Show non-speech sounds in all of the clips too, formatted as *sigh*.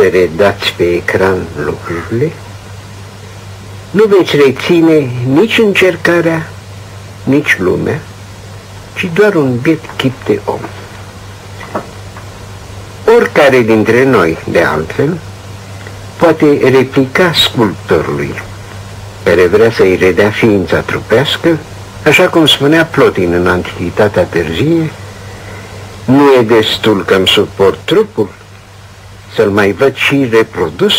să redați pe ecran lucrurile, nu veți reține nici încercarea, nici lumea, ci doar un biet chip de om. Oricare dintre noi, de altfel, poate replica sculptorului, care vrea să-i redea ființa trupească, așa cum spunea Plotin în Antichitatea târzie, nu e destul că îmi suport trupul, să-l mai văd și reprodus?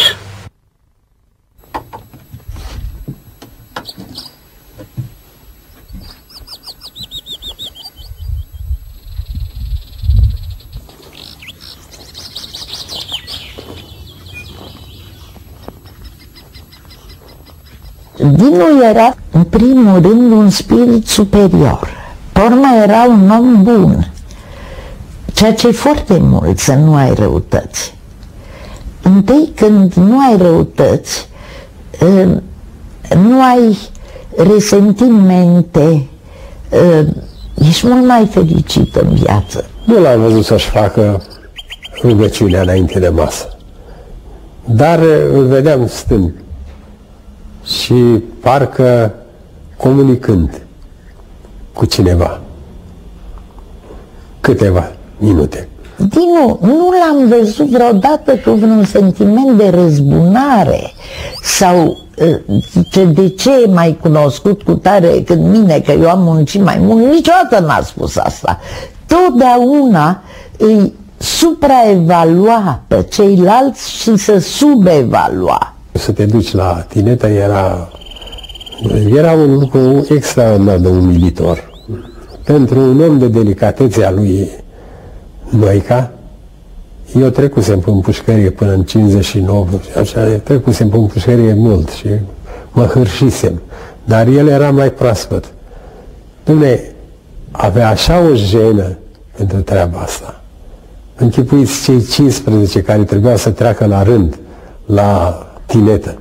Dinu era, în primul rând, un spirit superior. Porma era un om bun, ceea ce e foarte mult să nu ai răutăți. Întâi când nu ai răutăți, ă, nu ai resentimente, ă, ești mult mai fericit în viață. Nu l-am văzut să-și facă rugăciunea înainte de masă. Dar îl vedeam stând și parcă comunicând cu cineva. Câteva minute. Dinu, nu l-am văzut vreodată cu vreun sentiment de răzbunare sau zice, de ce e mai cunoscut cu tare cât mine, că eu am muncit mai mult, niciodată n-a spus asta. Totdeauna îi supraevalua pe ceilalți și să subevalua. Să te duci la tinetă era, era un lucru extraordinar de umilitor. Pentru un om de delicatețe a lui Noica, eu trecusem în pușcărie până în 59, așa, trecusem în pușcărie mult și mă hârșisem. Dar el era mai proaspăt. Dumne, avea așa o jenă pentru treaba asta. Închipuiți cei 15 care trebuiau să treacă la rând la tinetă.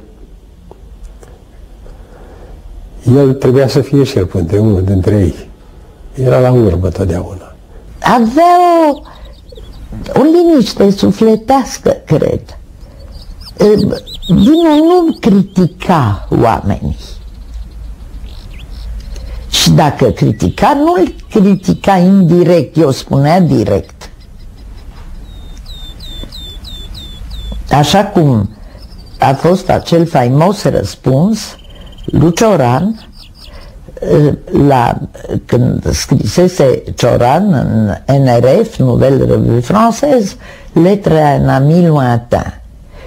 El trebuia să fie și el între unul dintre ei. Era la urmă totdeauna. Avea o, o liniște sufletească, cred. Vine nu critica oamenii. Și dacă critica, nu-l critica indirect, eu spunea direct. Așa cum a fost acel faimos răspuns lui Cioran la, când scrisese Cioran în NRF, Nouvelle Revue Française, Letre în ami lointain.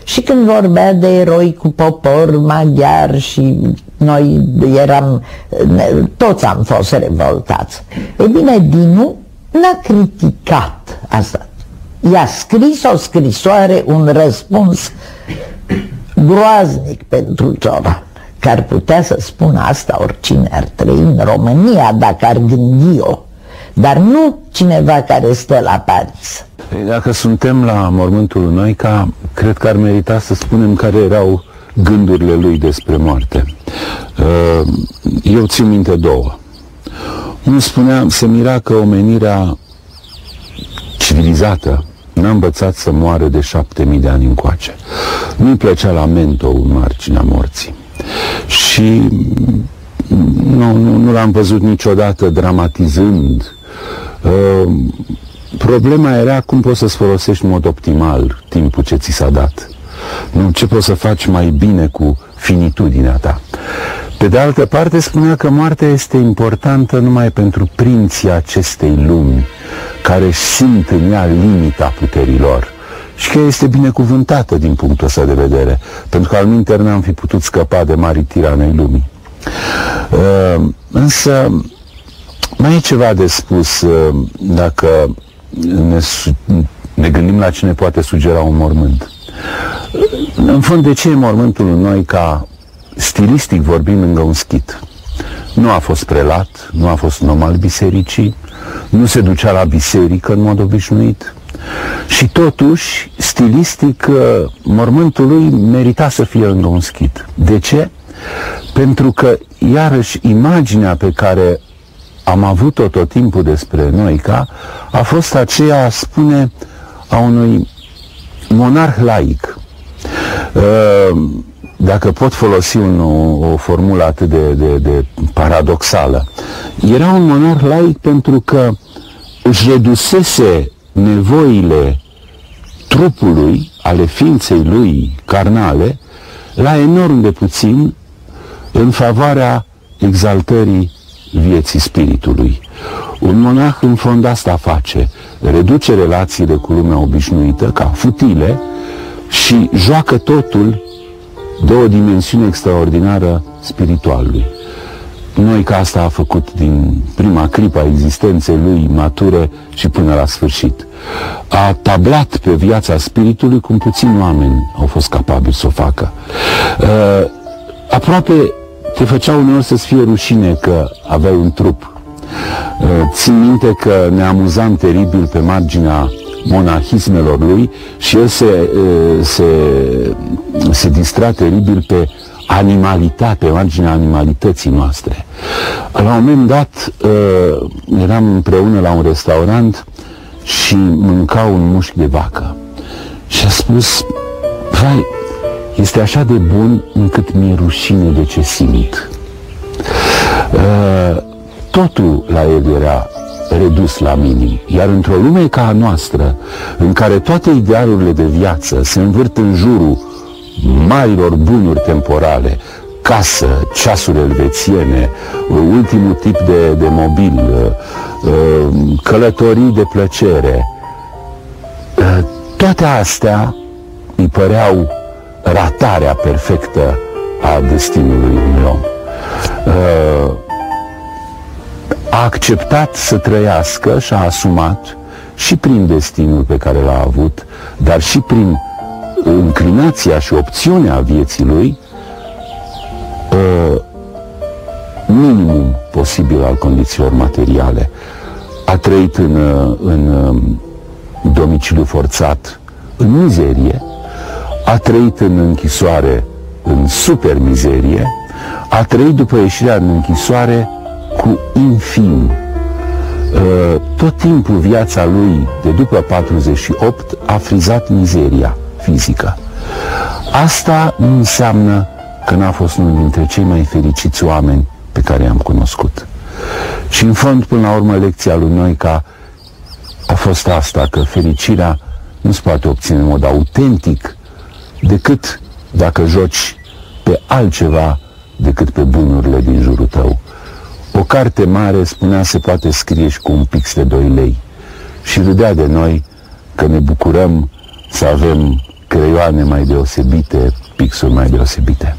Și când vorbea de eroi cu popor maghiar și noi eram, toți am fost revoltați. E bine, Dinu n-a criticat asta. I-a scris o scrisoare, un răspuns groaznic pentru Cioran că ar putea să spună asta oricine ar trăi în România dacă ar gândi-o, dar nu cineva care stă la Paris. Dacă suntem la mormântul Noica, cred că ar merita să spunem care erau gândurile lui despre moarte. Uh, eu țin minte două. Unul spunea, se mira că omenirea civilizată n-a învățat să moară de șapte mii de ani încoace. Nu-i plăcea la mento în marginea morții și nu, nu, nu l-am văzut niciodată dramatizând. Uh, problema era cum poți să-ți folosești în mod optimal timpul ce ți s-a dat. Nu, ce poți să faci mai bine cu finitudinea ta. Pe de altă parte, spunea că moartea este importantă numai pentru prinții acestei lumi, care simt în ea limita puterilor și că este binecuvântată din punctul ăsta de vedere, pentru că al minter n-am fi putut scăpa de mari tiranei lumii. Uh, însă mai e ceva de spus uh, dacă ne, ne gândim la cine poate sugera un mormânt. În fond, de ce e mormântul în noi ca stilistic vorbim lângă un schit? Nu a fost prelat, nu a fost un om al bisericii, nu se ducea la biserică în mod obișnuit, și totuși, stilistic, uh, mormântul lui merita să fie lângă un schit. De ce? Pentru că, iarăși, imaginea pe care am avut-o tot timpul despre Noica a fost aceea, spune, a unui monarh laic, dacă pot folosi un, o, o formulă atât de, de, de paradoxală, era un monarh laic pentru că își redusese nevoile trupului, ale ființei lui carnale, la enorm de puțin în favoarea exaltării vieții spiritului. Un monah în fond asta face, reduce relațiile cu lumea obișnuită ca futile și joacă totul de o dimensiune extraordinară spiritualului. Noi ca asta a făcut din prima clipă a existenței lui mature și până la sfârșit. A tablat pe viața spiritului cum puțini oameni au fost capabili să o facă. Uh, aproape te făcea uneori să-ți fie rușine că aveai un trup. Uh, țin minte că ne amuzam teribil pe marginea monahismelor lui și el se, uh, se, se distra teribil pe animalitate, marginea animalității noastre. La un moment dat uh, eram împreună la un restaurant și mânca un mușchi de vacă. Și a spus, vai, este așa de bun încât mi-e rușine de ce simt. Uh, totul la el era redus la minim. Iar într-o lume ca a noastră, în care toate idealurile de viață se învârt în jurul marilor bunuri temporale, casă, ceasuri elvețiene, ultimul tip de, de mobil, uh, uh, călătorii de plăcere, uh, toate astea îi păreau ratarea perfectă a destinului unui om. A acceptat să trăiască și a asumat și prin destinul pe care l-a avut, dar și prin înclinația și opțiunea vieții lui uh, minimum posibil al condițiilor materiale. A trăit în, uh, în um, domiciliu forțat, în mizerie, a trăit în închisoare în super mizerie, a trăit după ieșirea în închisoare cu infim. Uh, tot timpul viața lui de după 48 a frizat mizeria fizică. Asta nu înseamnă că n-a fost unul dintre cei mai fericiți oameni pe care i-am cunoscut. Și în fond, până la urmă, lecția lui Noica a fost asta, că fericirea nu se poate obține în mod autentic decât dacă joci pe altceva decât pe bunurile din jurul tău. O carte mare spunea se poate scrie și cu un pix de 2 lei și râdea de noi că ne bucurăm să avem creioane mai deosebite, pixuri mai deosebite.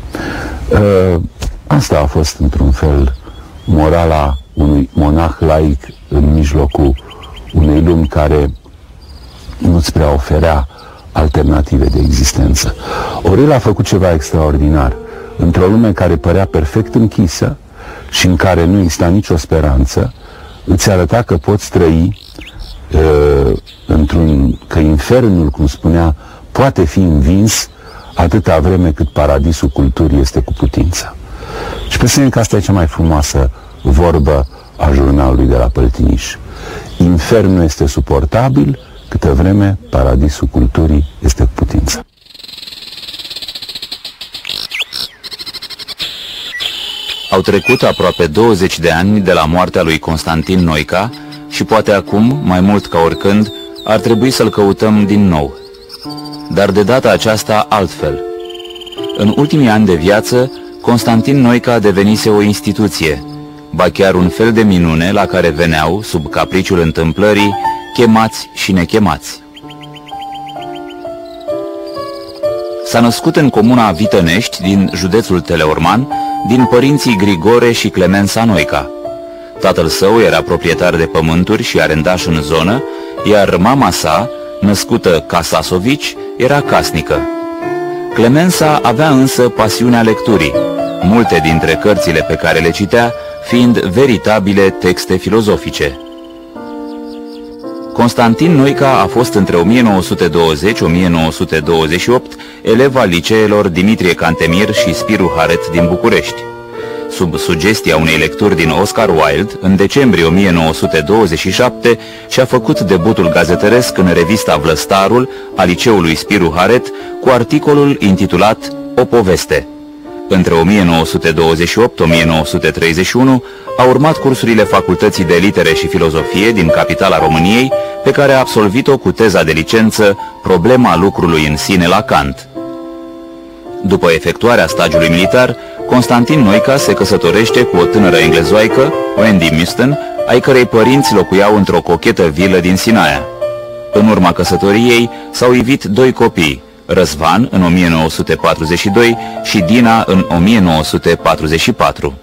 Uh, asta a fost, într-un fel, morala unui monah laic în mijlocul unei lumi care nu-ți prea oferea alternative de existență. Ori el a făcut ceva extraordinar. Într-o lume care părea perfect închisă și în care nu exista nicio speranță, îți arăta că poți trăi uh, într-un, că infernul, cum spunea poate fi învins atâta vreme cât paradisul culturii este cu putință. Și pe că asta e cea mai frumoasă vorbă a jurnalului de la Păltiniș. Infernul este suportabil câtă vreme paradisul culturii este cu putință. Au trecut aproape 20 de ani de la moartea lui Constantin Noica și poate acum, mai mult ca oricând, ar trebui să-l căutăm din nou dar de data aceasta altfel. În ultimii ani de viață, Constantin Noica devenise o instituție, ba chiar un fel de minune la care veneau, sub capriciul întâmplării, chemați și nechemați. S-a născut în comuna Vitănești, din județul Teleorman, din părinții Grigore și Clemensa Noica. Tatăl său era proprietar de pământuri și arendaș în zonă, iar mama sa, născută Casasovici, era casnică. Clemensa avea însă pasiunea lecturii, multe dintre cărțile pe care le citea fiind veritabile texte filozofice. Constantin Noica a fost între 1920-1928 elev al liceelor Dimitrie Cantemir și Spiru Haret din București. Sub sugestia unei lecturi din Oscar Wilde, în decembrie 1927 și-a făcut debutul gazetăresc în revista Vlăstarul a liceului Spiru Haret cu articolul intitulat O poveste. Între 1928-1931 a urmat cursurile Facultății de Litere și Filozofie din capitala României, pe care a absolvit-o cu teza de licență Problema lucrului în sine la Kant. După efectuarea stagiului militar, Constantin Noica se căsătorește cu o tânără englezoaică, Wendy Miston, ai cărei părinți locuiau într-o cochetă vilă din Sinaia. În urma căsătoriei s-au ivit doi copii, Răzvan în 1942 și Dina în 1944.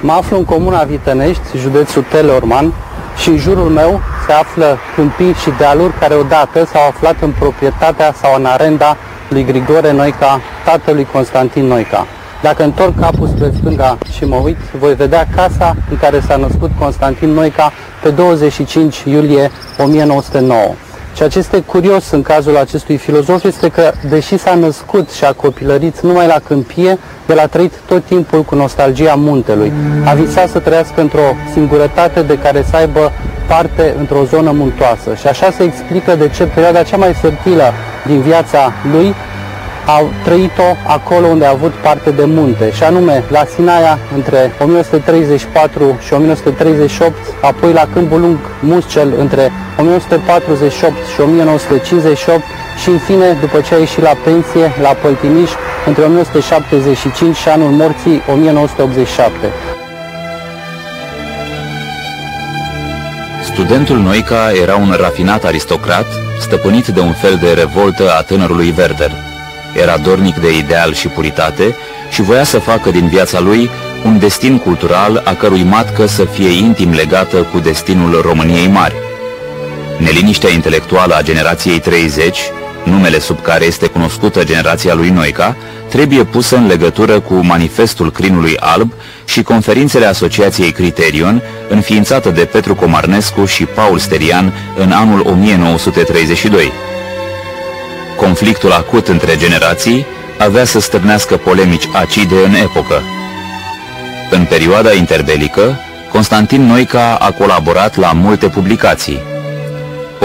Mă aflu în comuna Vitănești, județul Teleorman, și în jurul meu se află câmpii și dealuri care odată s-au aflat în proprietatea sau în arenda lui Grigore Noica, tatălui Constantin Noica. Dacă întorc capul spre stânga și mă uit, voi vedea casa în care s-a născut Constantin Noica pe 25 iulie 1909. Ceea ce este curios în cazul acestui filozof este că, deși s-a născut și a copilărit numai la câmpie, el a trăit tot timpul cu nostalgia muntelui. A visat să trăiască într-o singurătate de care să aibă parte într-o zonă muntoasă. Și așa se explică de ce perioada cea mai fertilă din viața lui a trăit-o acolo unde a avut parte de munte, și anume la Sinaia între 1934 și 1938, apoi la Câmpul Lung Muscel între 1948 și 1958 și în fine, după ce a ieșit la pensie, la Păltimiș, între 1975 și anul morții 1987. Studentul Noica era un rafinat aristocrat, stăpânit de un fel de revoltă a tânărului Werder. Era dornic de ideal și puritate și voia să facă din viața lui un destin cultural a cărui matcă să fie intim legată cu destinul României Mari. Neliniștea intelectuală a generației 30, numele sub care este cunoscută generația lui Noica, trebuie pusă în legătură cu Manifestul Crinului Alb și conferințele Asociației Criterion, înființată de Petru Comarnescu și Paul Sterian în anul 1932. Conflictul acut între generații avea să stârnească polemici acide în epocă. În perioada interbelică, Constantin Noica a colaborat la multe publicații.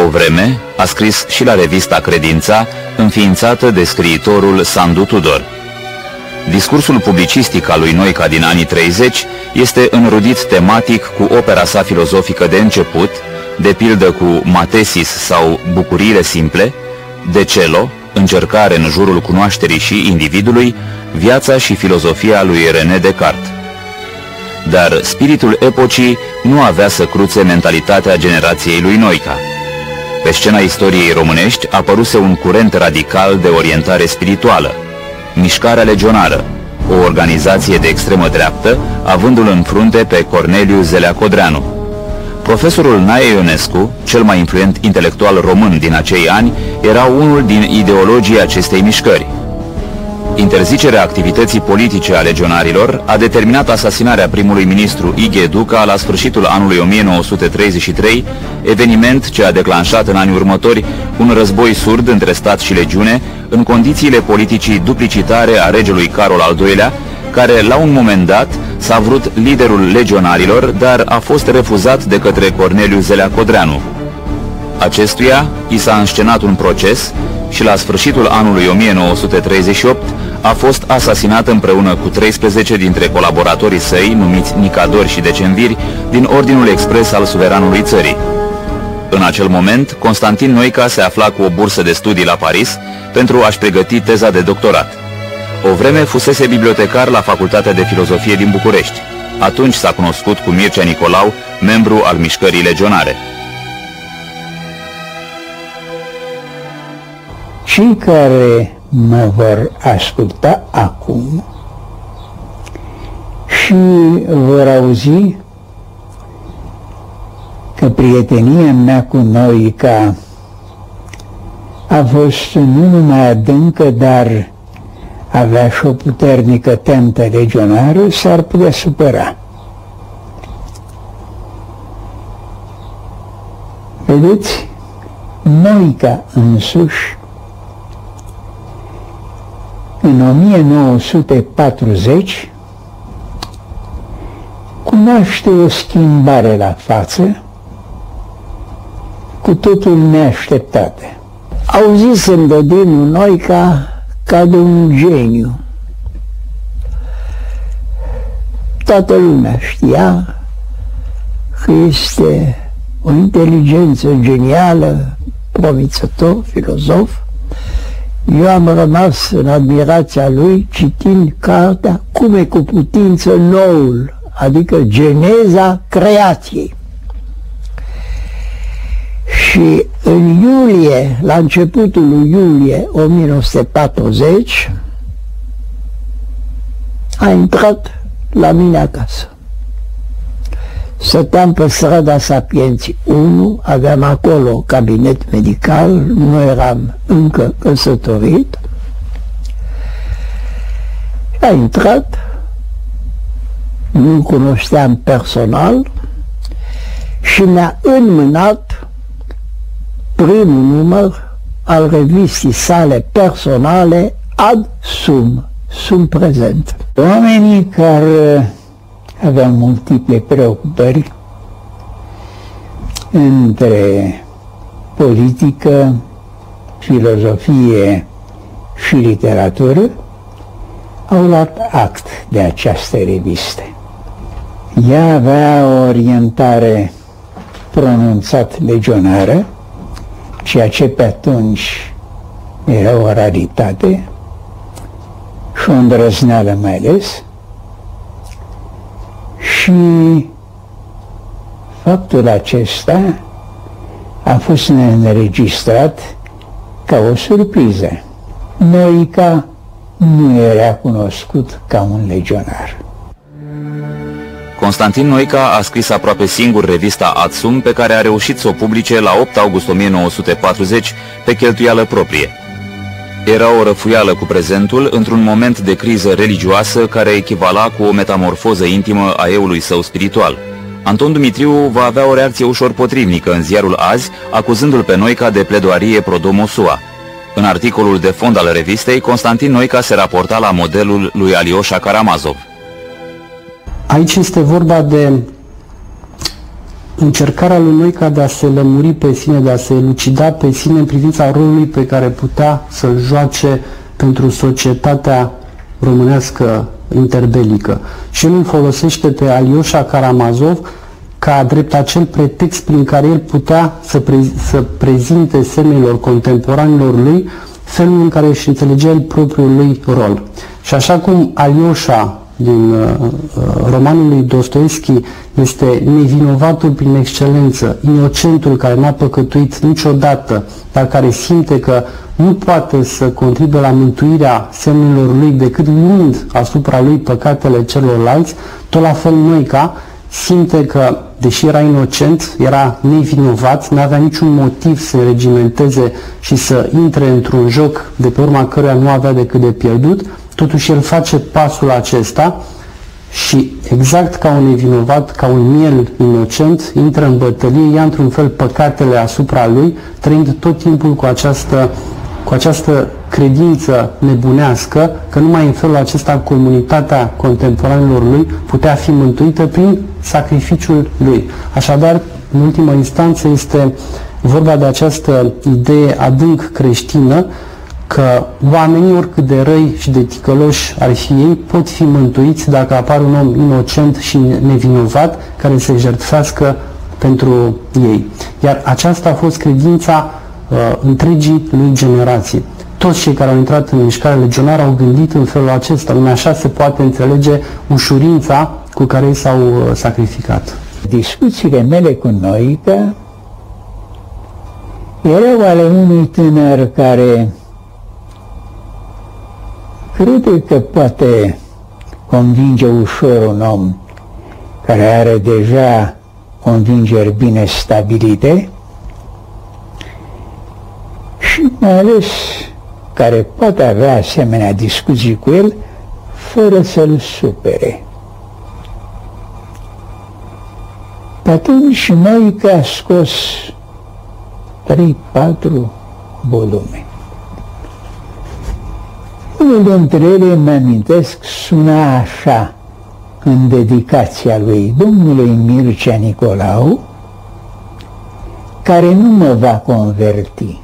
O vreme a scris și la revista Credința, înființată de scriitorul Sandu Tudor. Discursul publicistic al lui Noica din anii 30 este înrudit tematic cu opera sa filozofică de început, de pildă cu Matesis sau Bucuriile simple, de Celo, încercare în jurul cunoașterii și individului, viața și filozofia lui René Descartes. Dar spiritul epocii nu avea să cruțe mentalitatea generației lui Noica. Pe scena istoriei românești apăruse un curent radical de orientare spirituală, Mișcarea Legionară, o organizație de extremă dreaptă, avându-l în frunte pe Corneliu Zelea Codreanu. Profesorul Nae Ionescu, cel mai influent intelectual român din acei ani, era unul din ideologii acestei mișcări. Interzicerea activității politice a legionarilor a determinat asasinarea primului ministru Ighe Duca la sfârșitul anului 1933, eveniment ce a declanșat în anii următori un război surd între stat și legiune, în condițiile politicii duplicitare a regelui Carol al II-lea, care la un moment dat s-a vrut liderul legionarilor, dar a fost refuzat de către Corneliu Zelea Codreanu. Acestuia i s-a înscenat un proces și la sfârșitul anului 1938 a fost asasinat împreună cu 13 dintre colaboratorii săi, numiți Nicadori și Decemviri, din Ordinul Expres al Suveranului Țării. În acel moment, Constantin Noica se afla cu o bursă de studii la Paris pentru a-și pregăti teza de doctorat. O vreme fusese bibliotecar la Facultatea de Filozofie din București. Atunci s-a cunoscut cu Mircea Nicolau, membru al mișcării legionare. Cei care mă vor asculta acum și vor auzi că prietenia mea cu noi ca a fost nu numai adâncă, dar avea și o puternică tentă legionară, s-ar putea supăra. Vedeți, Noica însuși în 1940 cunoaște o schimbare la față cu totul neașteptate. Auzisem de Dinu Noica ca de un geniu. Toată lumea știa că este o inteligență genială, promițător, filozof. Eu am rămas în admirația lui citind cartea Cum e cu putință noul, adică geneza creației. Și în iulie, la începutul lui iulie 1940, a intrat la mine acasă. Stăteam pe strada Sapienții 1, aveam acolo cabinet medical, nu eram încă căsătorit. A intrat, nu cunoșteam personal și mi-a înmânat primul număr al revistii sale personale ad sum, sum prezent. Oamenii care aveau multiple preocupări între politică, filozofie și literatură, au luat act de această revistă. Ea avea o orientare pronunțat legionară, ceea ce pe atunci era o raritate și o îndrăzneală mai ales, și faptul acesta a fost înregistrat ca o surpriză. Noica nu era cunoscut ca un legionar. Constantin Noica a scris aproape singur revista Atsum pe care a reușit să o publice la 8 august 1940 pe cheltuială proprie. Era o răfuială cu prezentul într-un moment de criză religioasă care echivala cu o metamorfoză intimă a eului său spiritual. Anton Dumitriu va avea o reacție ușor potrivnică în ziarul azi, acuzându-l pe Noica de pledoarie pro-domosua. În articolul de fond al revistei, Constantin Noica se raporta la modelul lui Alioșa Karamazov. Aici este vorba de încercarea lui Noica de a se lămuri pe sine, de a se elucida pe sine în privința rolului pe care putea să-l joace pentru societatea românească interbelică. Și el îl folosește pe Alioșa Karamazov ca drept acel pretext prin care el putea să, pre- să prezinte semnelor contemporanilor lui felul în care își înțelegea el propriul lui rol. Și așa cum Alioșa din uh, uh, romanul lui Dostoevski este nevinovatul prin excelență, inocentul care n-a păcătuit niciodată, dar care simte că nu poate să contribuie la mântuirea semnelor lui decât luând asupra lui păcatele celorlalți, tot la fel Noica simte că, deși era inocent, era nevinovat, nu avea niciun motiv să regimenteze și să intre într-un joc de pe urma căruia nu avea decât de pierdut, Totuși el face pasul acesta și exact ca un nevinovat, ca un miel inocent, intră în bătălie, ia într-un fel păcatele asupra lui, trăind tot timpul cu această, cu această credință nebunească că numai în felul acesta comunitatea contemporanilor lui putea fi mântuită prin sacrificiul lui. Așadar, în ultimă instanță este vorba de această idee adânc creștină că oamenii, oricât de răi și de ticăloși ar fi ei, pot fi mântuiți dacă apare un om inocent și nevinovat care se jertfească pentru ei. Iar aceasta a fost credința uh, întregii lui generații. Toți cei care au intrat în mișcarea legionară au gândit în felul acesta, numai așa se poate înțelege ușurința cu care ei s-au uh, sacrificat. Discuțiile mele cu Noica erau ale unui tânăr care crede că poate convinge ușor un om care are deja convingeri bine stabilite și mai ales care poate avea asemenea discuții cu el fără să-l supere. Pe atunci noi că a scos 3-4 volume Unul dintre ele, îmi amintesc, suna așa, în dedicația lui domnului Mircea Nicolau, care nu mă va converti.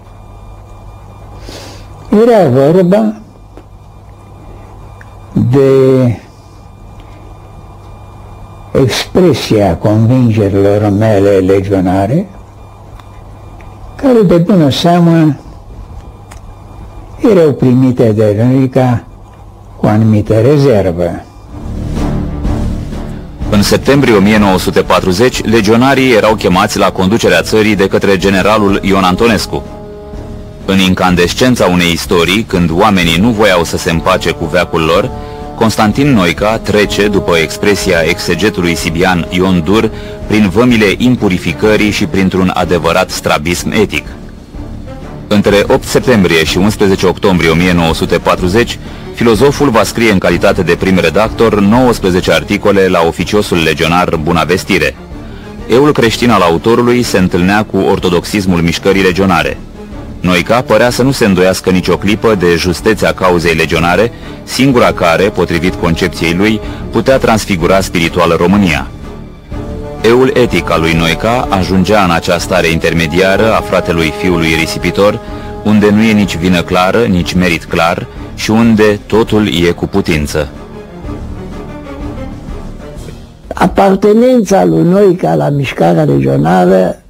Era vorba de expresia convingerilor mele legionare, care de bună seamă erau primite de Rânică cu anumită rezervă. În septembrie 1940, legionarii erau chemați la conducerea țării de către generalul Ion Antonescu. În incandescența unei istorii, când oamenii nu voiau să se împace cu veacul lor, Constantin Noica trece, după expresia exegetului sibian Ion Dur, prin vămile impurificării și printr-un adevărat strabism etic. Între 8 septembrie și 11 octombrie 1940, filozoful va scrie în calitate de prim redactor 19 articole la oficiosul legionar Bunavestire. Eul creștin al autorului se întâlnea cu ortodoxismul mișcării legionare. Noica părea să nu se îndoiască nicio clipă de justețea cauzei legionare, singura care, potrivit concepției lui, putea transfigura spiritual România. Eul etic al lui Noica ajungea în această stare intermediară a fratelui fiului risipitor, unde nu e nici vină clară, nici merit clar și unde totul e cu putință. Apartenența lui Noica la mișcarea regională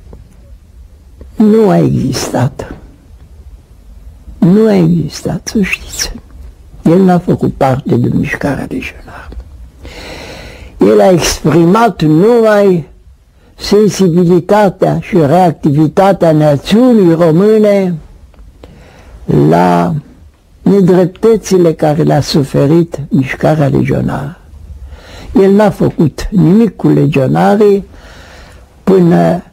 nu a existat. Nu a existat, să știți. El n-a făcut parte din mișcarea regională. El a exprimat numai sensibilitatea și reactivitatea națiunii române la nedreptățile care le-a suferit mișcarea legionară. El n-a făcut nimic cu legionarii până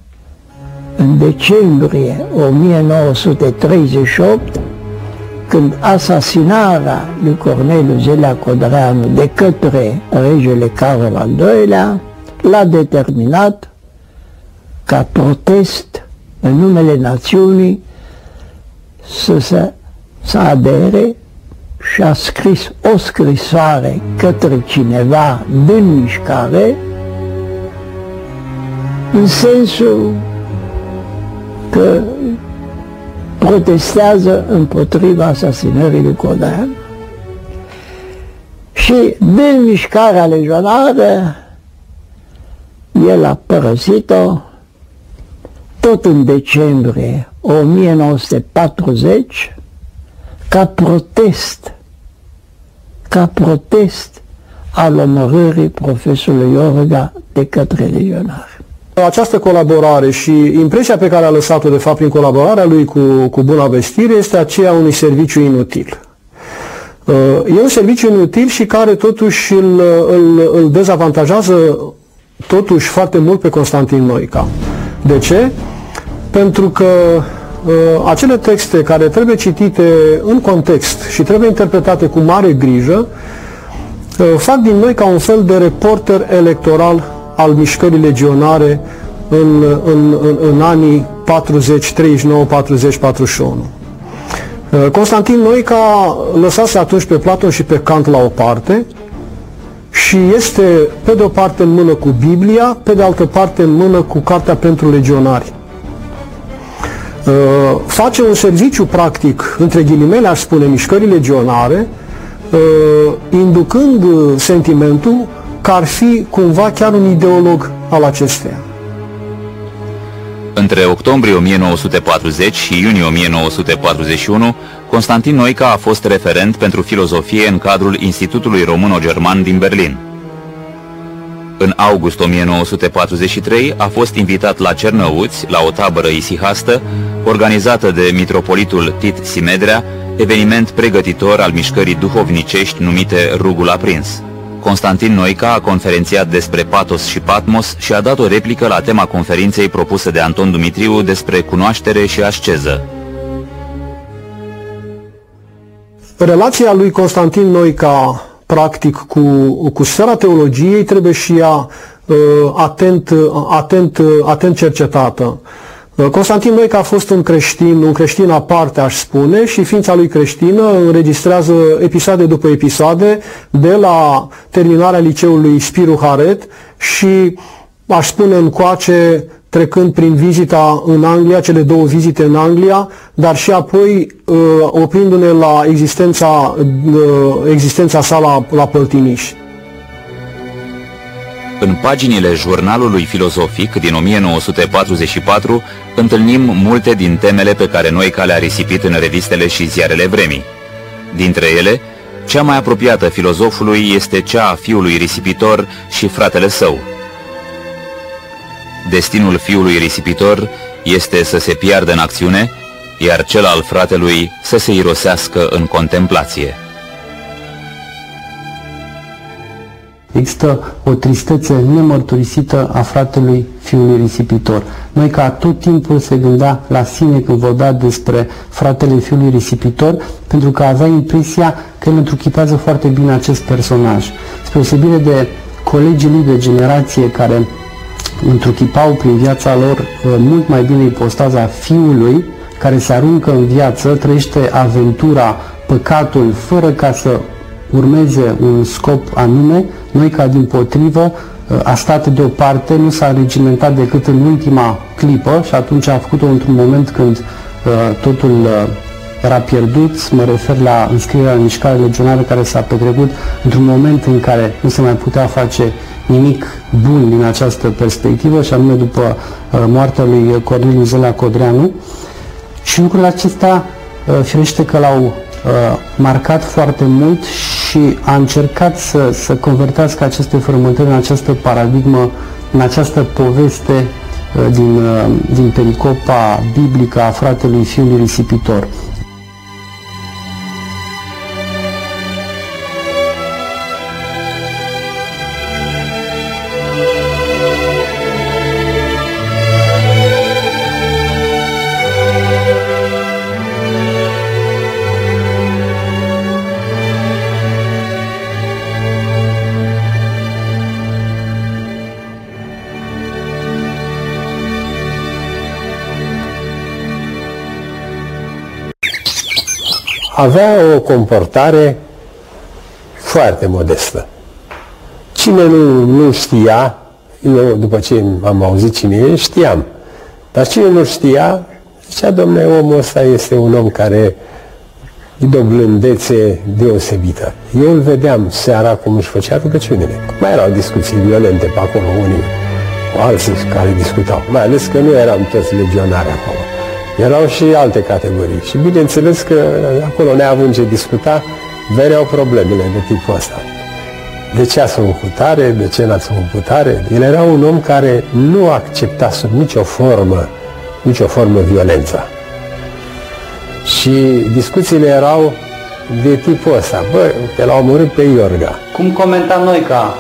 în decembrie 1938, când asasinarea lui Corneliu Zelea Codreanu de către regele Carol al II-lea l-a determinat ca protest în numele națiunii să se să adere și a scris o scrisoare către cineva din mișcare în sensul că protestează împotriva asasinării lui Codan. Și din mișcarea legionară, el a părăsit-o tot în decembrie 1940 ca protest, ca protest al omorârii profesorului Iorga de către legionari. Această colaborare și impresia pe care a lăsat-o de fapt prin colaborarea lui cu, cu Buna Vestire este aceea unui serviciu inutil. Uh, e un serviciu inutil și care totuși îl, îl, îl dezavantajează totuși foarte mult pe Constantin Noica. De ce? Pentru că uh, acele texte care trebuie citite în context și trebuie interpretate cu mare grijă uh, fac din noi ca un fel de reporter electoral al mișcării legionare în, în, în, în anii 40, 39, 40, 41. Constantin Noica lăsase atunci pe Platon și pe Kant la o parte și este pe de o parte în mână cu Biblia, pe de altă parte în mână cu Cartea pentru legionari. Uh, face un serviciu practic, între ghilimele aș spune, mișcării legionare, uh, inducând sentimentul că ar fi cumva chiar un ideolog al acesteia. Între octombrie 1940 și iunie 1941, Constantin Noica a fost referent pentru filozofie în cadrul Institutului Româno-German din Berlin. În august 1943 a fost invitat la Cernăuți, la o tabără isihastă, organizată de mitropolitul Tit Simedrea, eveniment pregătitor al mișcării duhovnicești numite Rugul Aprins. Constantin Noica a conferențiat despre patos și patmos și a dat o replică la tema conferinței propusă de Anton Dumitriu despre cunoaștere și asceză. Relația lui Constantin Noica, practic, cu, cu sfera teologiei trebuie și ea uh, atent, atent, atent cercetată. Constantin Noica a fost un creștin, un creștin aparte, aș spune, și ființa lui creștină înregistrează episoade după episoade de la terminarea liceului Spiru Haret și, aș spune, încoace trecând prin vizita în Anglia, cele două vizite în Anglia, dar și apoi uh, oprindu-ne la existența, uh, existența sa la, la Păltiniș. În paginile jurnalului filozofic din 1944 întâlnim multe din temele pe care noi le-a risipit în revistele și ziarele vremii. Dintre ele, cea mai apropiată filozofului este cea a fiului risipitor și fratele său, Destinul fiului risipitor este să se piardă în acțiune, iar cel al fratelui să se irosească în contemplație. Există o tristețe nemărturisită a fratelui fiului risipitor. Noi ca tot timpul se gândea la sine când vorbea despre fratele fiului risipitor, pentru că avea impresia că el întruchipează foarte bine acest personaj. Spre osebire de colegii lui de generație care întruchipau prin viața lor uh, mult mai bine ipostaza fiului care se aruncă în viață, trăiește aventura, păcatul, fără ca să urmeze un scop anume, noi ca din potrivă uh, a stat deoparte, nu s-a regimentat decât în ultima clipă și atunci a făcut-o într-un moment când uh, totul uh, era pierdut, mă refer la înscrierea în mișcare legionară care s-a petrecut într-un moment în care nu se mai putea face nimic bun din această perspectivă și anume după uh, moartea lui Corneliu Zelea Codreanu. Și lucrurile acestea uh, firește că l-au uh, marcat foarte mult și a încercat să, să convertească aceste frământări în această paradigmă, în această poveste uh, din, uh, din pericopa biblică a fratelui fiului risipitor. Avea o comportare foarte modestă. Cine nu, nu știa, eu după ce am auzit cine e, știam. Dar cine nu știa, zicea, domne, omul ăsta este un om care e de o blândețe deosebită. Eu îl vedeam seara cum își făcea rugăciunile. Mai erau discuții violente pe acolo, unii cu alții care discutau. Mai ales că nu eram toți legionari acolo. Erau și alte categorii. Și bineînțeles că acolo, neavând ce discuta, veneau problemele de tipul ăsta. De ce ați făcut putare? De ce n-ați făcut putare? El era un om care nu accepta sub nicio formă, nicio formă violența. Și discuțiile erau de tipul ăsta. Bă, te l-au omorât pe Iorga. Cum comenta noi ca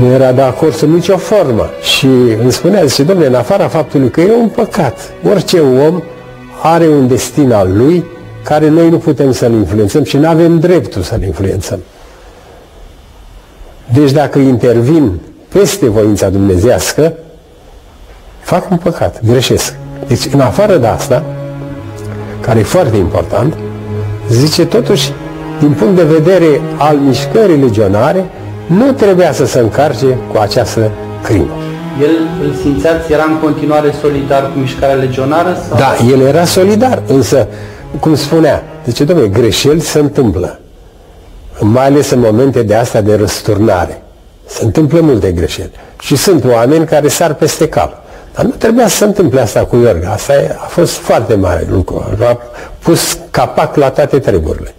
nu era de acord sub nicio formă. Și îmi spunea, zice, domnule, în afara faptului că e un păcat, orice om are un destin al lui care noi nu putem să-l influențăm și nu avem dreptul să-l influențăm. Deci dacă intervin peste voința dumnezească, fac un păcat, greșesc. Deci în afară de asta, care e foarte important, zice totuși, din punct de vedere al mișcării legionare, nu trebuia să se încarce cu această crimă. El îl simțeați, era în continuare solidar cu mișcarea legionară? Sau? Da, el era solidar, însă, cum spunea, zice, domnule, greșeli se întâmplă. Mai ales în momente de asta de răsturnare. Se întâmplă multe greșeli. Și sunt oameni care sar peste cap. Dar nu trebuia să se întâmple asta cu Iorga. Asta a fost foarte mare lucru. A pus capac la toate treburile.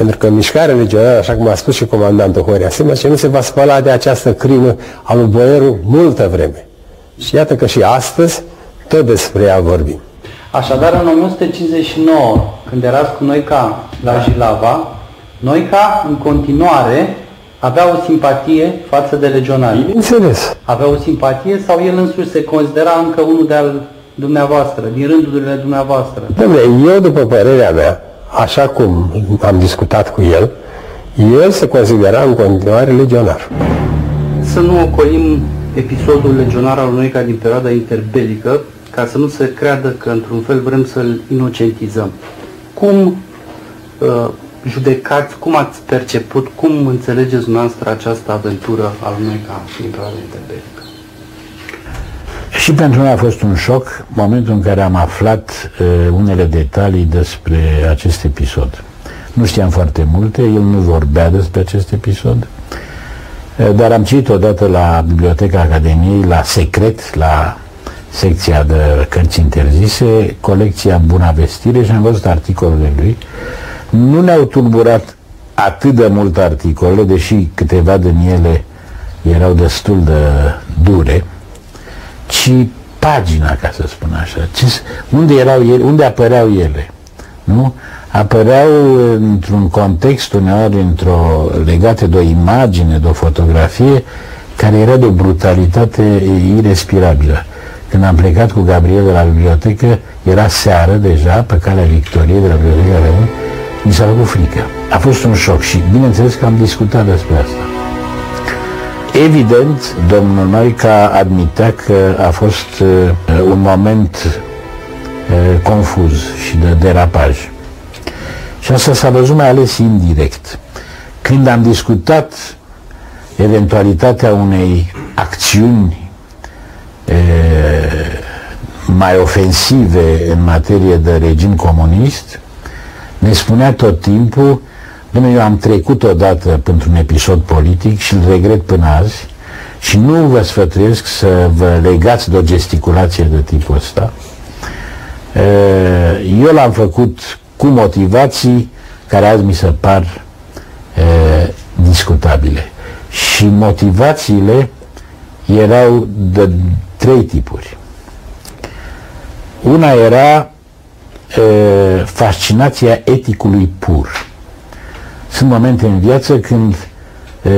Pentru că mișcarea legionară, așa cum a spus și comandantul Horia Sima, ce nu se va spăla de această crimă a lui Boieru multă vreme. Și iată că și astăzi tot despre ea vorbim. Așadar, în 1959, când erați cu Noica la Jilava, Noica, în continuare, avea o simpatie față de legionari. Bineînțeles. Avea o simpatie sau el însuși se considera încă unul de-al dumneavoastră, din rândurile dumneavoastră? Dom'le, eu, după părerea mea, așa cum am discutat cu el, el se considera în continuare legionar. Să nu ocolim episodul legionar al unui ca din perioada interbelică, ca să nu se creadă că într-un fel vrem să-l inocentizăm. Cum uh, judecați, cum ați perceput, cum înțelegeți dumneavoastră această aventură al unui ca intrare interbelică? Și pentru noi a fost un șoc momentul în care am aflat uh, unele detalii despre acest episod. Nu știam foarte multe, el nu vorbea despre acest episod, uh, dar am citit odată la Biblioteca Academiei, la secret, la secția de cărți interzise, colecția Buna Vestire și am văzut articolele lui. Nu ne-au tulburat atât de mult articole, deși câteva din ele erau destul de dure, ci pagina, ca să spun așa. Ce, unde, erau ele, unde apăreau ele? Nu? Apăreau într-un context, uneori într-o, legate de o imagine, de o fotografie, care era de o brutalitate irrespirabilă. Când am plecat cu Gabriel de la bibliotecă, era seară deja, pe calea Victoriei de la Biblioteca Reun, mi s-a făcut frică. A fost un șoc și bineînțeles că am discutat despre asta. Evident, domnul Noica admitea că a fost uh, un moment uh, confuz și de derapaj. Și asta s-a văzut mai ales indirect. Când am discutat eventualitatea unei acțiuni uh, mai ofensive în materie de regim comunist, ne spunea tot timpul Dom'le, eu am trecut odată pentru un episod politic și îl regret până azi și nu vă sfătuiesc să vă legați de o gesticulație de tipul ăsta. Eu l-am făcut cu motivații care azi mi se par discutabile. Și motivațiile erau de trei tipuri. Una era fascinația eticului pur sunt momente în viață când e,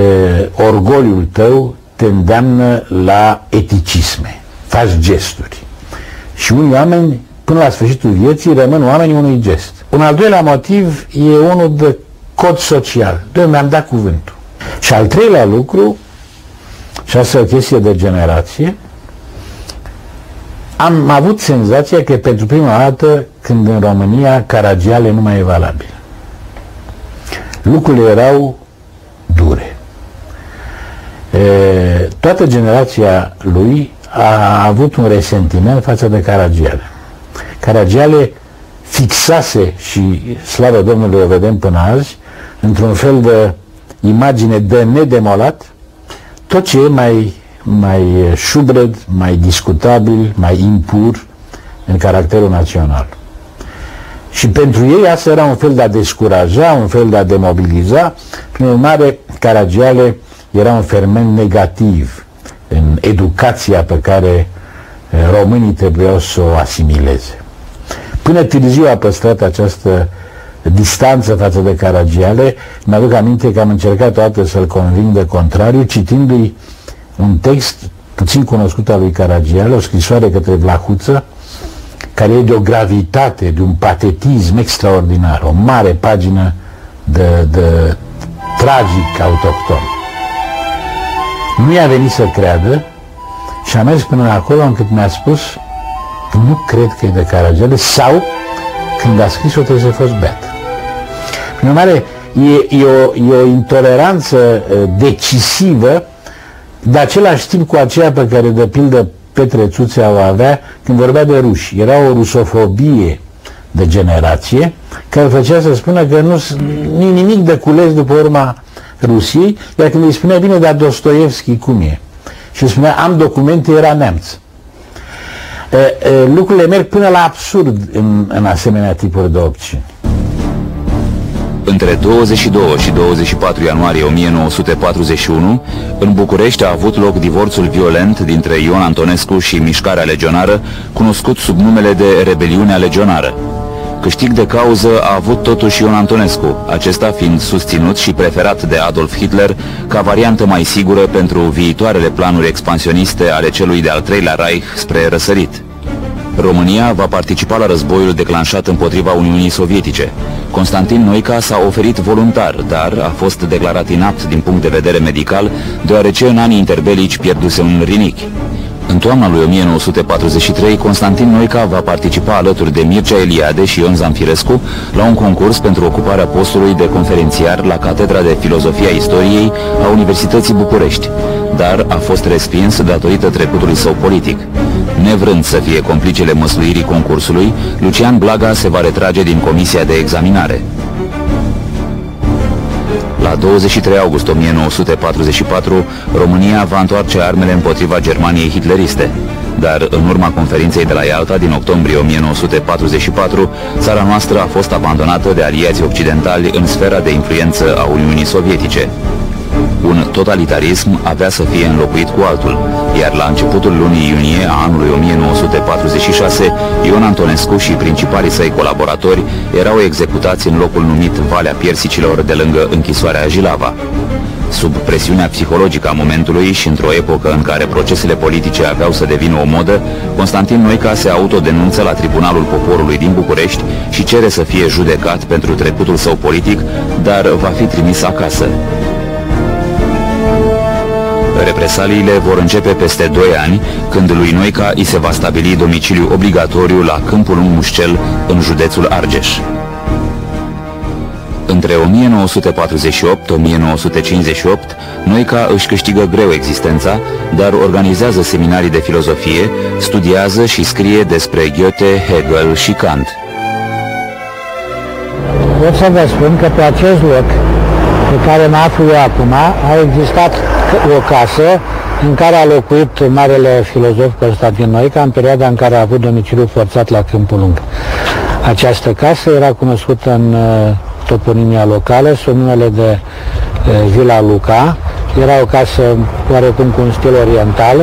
orgoliul tău te îndeamnă la eticisme, faci gesturi. Și unii oameni, până la sfârșitul vieții, rămân oamenii unui gest. Un al doilea motiv e unul de cod social. Doi, mi-am dat cuvântul. Și al treilea lucru, și asta e o chestie de generație, am avut senzația că pentru prima dată când în România Caragiale nu mai e valabil lucrurile erau dure. E, toată generația lui a avut un resentiment față de Caragiale. Caragiale fixase și, slavă Domnului, o vedem până azi, într-un fel de imagine de nedemolat, tot ce e mai, mai șubred, mai discutabil, mai impur în caracterul național. Și pentru ei asta era un fel de a descuraja, un fel de a demobiliza. Prin urmare, Caragiale era un ferment negativ în educația pe care eh, românii trebuiau să o asimileze. Până târziu a păstrat această distanță față de Caragiale. Mi-aduc aminte că am încercat toată să-l conving de contrariu, citindu-i un text puțin cunoscut al lui Caragiale, o scrisoare către Vlahuță, care e de o gravitate, de un patetism extraordinar, o mare pagină de, de tragic autohton. Nu i-a venit să creadă și a mers până acolo încât mi-a spus nu cred că e de Caragiale sau când a scris-o trebuie să fost beat. Prin urmare, e, e, o, e o intoleranță decisivă de același timp cu aceea pe care, de pildă, Petre Țuțea o avea când vorbea de ruși. Era o rusofobie de generație care făcea să spună că nu e nimic de cules după urma Rusiei, iar când îi spunea bine, dar Dostoevski cum e? Și spunea, am documente, era neamț. Lucrurile merg până la absurd în, în asemenea tipuri de opțiuni. Între 22 și 24 ianuarie 1941, în București a avut loc divorțul violent dintre Ion Antonescu și Mișcarea Legionară, cunoscut sub numele de Rebeliunea Legionară. Câștig de cauză a avut totuși Ion Antonescu, acesta fiind susținut și preferat de Adolf Hitler ca variantă mai sigură pentru viitoarele planuri expansioniste ale celui de-al treilea Reich spre răsărit. România va participa la războiul declanșat împotriva Uniunii Sovietice. Constantin Noica s-a oferit voluntar, dar a fost declarat inapt din punct de vedere medical, deoarece în anii interbelici pierduse un rinichi. În toamna lui 1943, Constantin Noica va participa alături de Mircea Eliade și Ion Zanfirescu la un concurs pentru ocuparea postului de conferențiar la Catedra de Filozofia Istoriei a Universității București, dar a fost respins datorită trecutului său politic. Nevrând să fie complicele măsluirii concursului, Lucian Blaga se va retrage din comisia de examinare. La 23 august 1944, România va întoarce armele împotriva Germaniei hitleriste, dar în urma conferinței de la Ialta din octombrie 1944, țara noastră a fost abandonată de aliații occidentali în sfera de influență a Uniunii Sovietice. Un totalitarism avea să fie înlocuit cu altul, iar la începutul lunii iunie a anului 1946, Ion Antonescu și principalii săi colaboratori erau executați în locul numit Valea Piersicilor de lângă închisoarea Jilava. Sub presiunea psihologică a momentului și într-o epocă în care procesele politice aveau să devină o modă, Constantin Noica se autodenunță la Tribunalul Poporului din București și cere să fie judecat pentru trecutul său politic, dar va fi trimis acasă. Represaliile vor începe peste 2 ani, când lui Noica îi se va stabili domiciliu obligatoriu la Câmpul Mușcel, în județul Argeș. Între 1948-1958, Noica își câștigă greu existența, dar organizează seminarii de filozofie, studiază și scrie despre Goethe, Hegel și Kant. Pot să vă spun că pe acest loc pe care mă aflu eu acum a existat o casă în care a locuit marele filozof Constantin Noica în perioada în care a avut domiciliu forțat la Câmpul Lung. Această casă era cunoscută în uh, toponimia locală sub numele de uh, Vila Luca. Era o casă oarecum cu un stil oriental,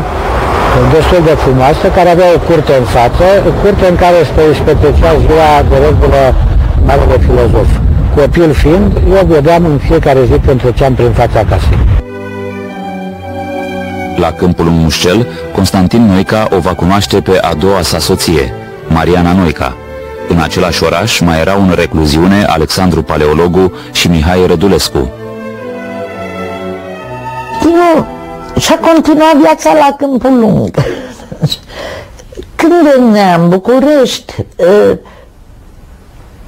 destul de frumoasă, care avea o curte în față, curte în care se petrecea ziua de regulă marele filozof. Copil fiind, eu vedeam în fiecare zi când treceam prin fața casei. La câmpul Mușcel, Constantin Noica o va cunoaște pe a doua sa soție, Mariana Noica. În același oraș mai erau în recluziune Alexandru Paleologu și Mihai Rădulescu. Eu și-a continuat viața la Câmpul Lung. *laughs* Când veneam București, ă,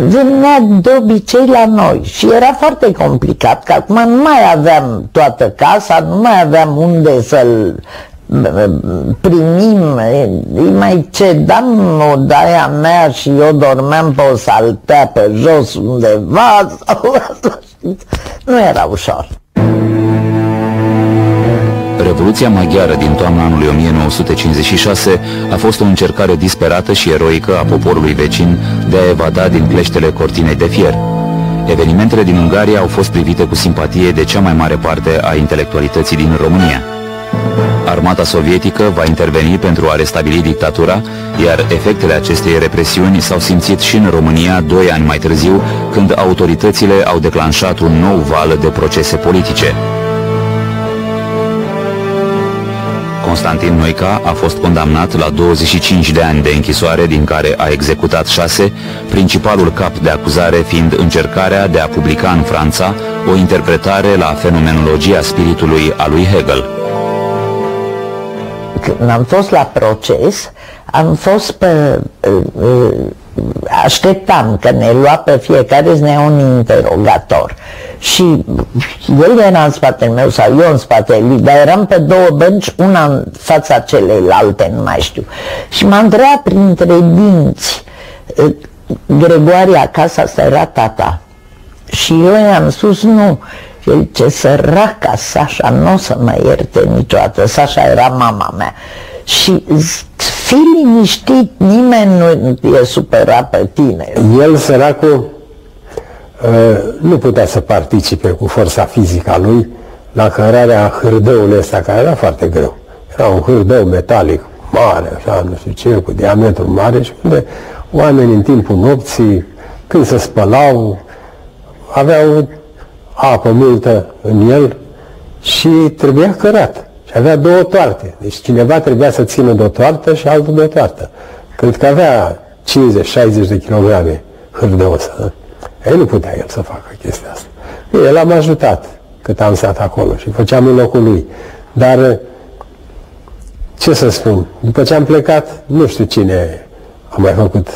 venea de obicei la noi și era foarte complicat, că acum nu mai aveam toată casa, nu mai aveam unde să-l primim, îi mai cedam odaia mea și eu dormeam pe o saltea pe jos undeva *laughs* sau nu era ușor. Revoluția maghiară din toamna anului 1956 a fost o încercare disperată și eroică a poporului vecin de a evada din cleștele cortinei de fier. Evenimentele din Ungaria au fost privite cu simpatie de cea mai mare parte a intelectualității din România. Armata sovietică va interveni pentru a restabili dictatura, iar efectele acestei represiuni s-au simțit și în România doi ani mai târziu, când autoritățile au declanșat un nou val de procese politice. Constantin Noica a fost condamnat la 25 de ani de închisoare, din care a executat 6, principalul cap de acuzare fiind încercarea de a publica în Franța o interpretare la fenomenologia spiritului a lui Hegel. Când am fost la proces, am fost pe... așteptam că ne lua pe fiecare să ne un interrogator și el era în spatele meu sau eu în spatele lui, dar eram pe două bănci, una în fața celeilalte, nu mai știu. Și m-a întrebat printre dinți, Gregoria, acasă asta era tata. Și eu i-am spus nu. El ce săraca Sasha nu o să mă ierte niciodată. Sasha era mama mea. Și fii liniștit, nimeni nu e supărat pe tine. El, săracul, Uh, nu putea să participe cu forța fizică a lui la cărarea hârdăului ăsta, care era foarte greu. Era un hârdău metalic mare, așa, nu știu ce, cu diametru mare și unde oamenii în timpul nopții, când se spălau, aveau apă multă în el și trebuia cărat. Și avea două toarte. Deci cineva trebuia să țină de o toartă și altul de o toartă. Cred că avea 50-60 de kilograme hârdăul ăsta. Ei nu putea el să facă chestia asta. El am ajutat cât am stat acolo și făceam în locul lui. Dar ce să spun, după ce am plecat, nu știu cine a mai făcut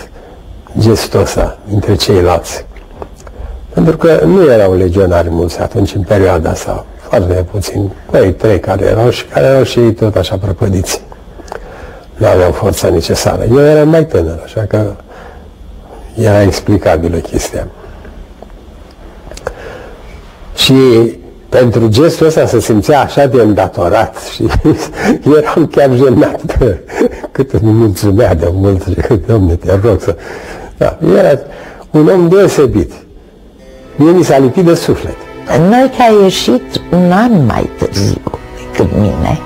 gestul ăsta dintre ceilalți. Pentru că nu erau legionari mulți atunci, în perioada asta, foarte puțin, doi, trei care erau și care erau și ei tot așa prăpădiți. Nu aveau forța necesară. Eu eram mai tânăr, așa că era explicabilă chestia. Și pentru gestul ăsta se simțea așa de îndatorat și *laughs* eram chiar jenat cât îmi mulțumea de mult și domne, te rog să... Da, era un om deosebit. Mie mi s-a lipit de suflet. Noi că a ieșit un an mai târziu decât mine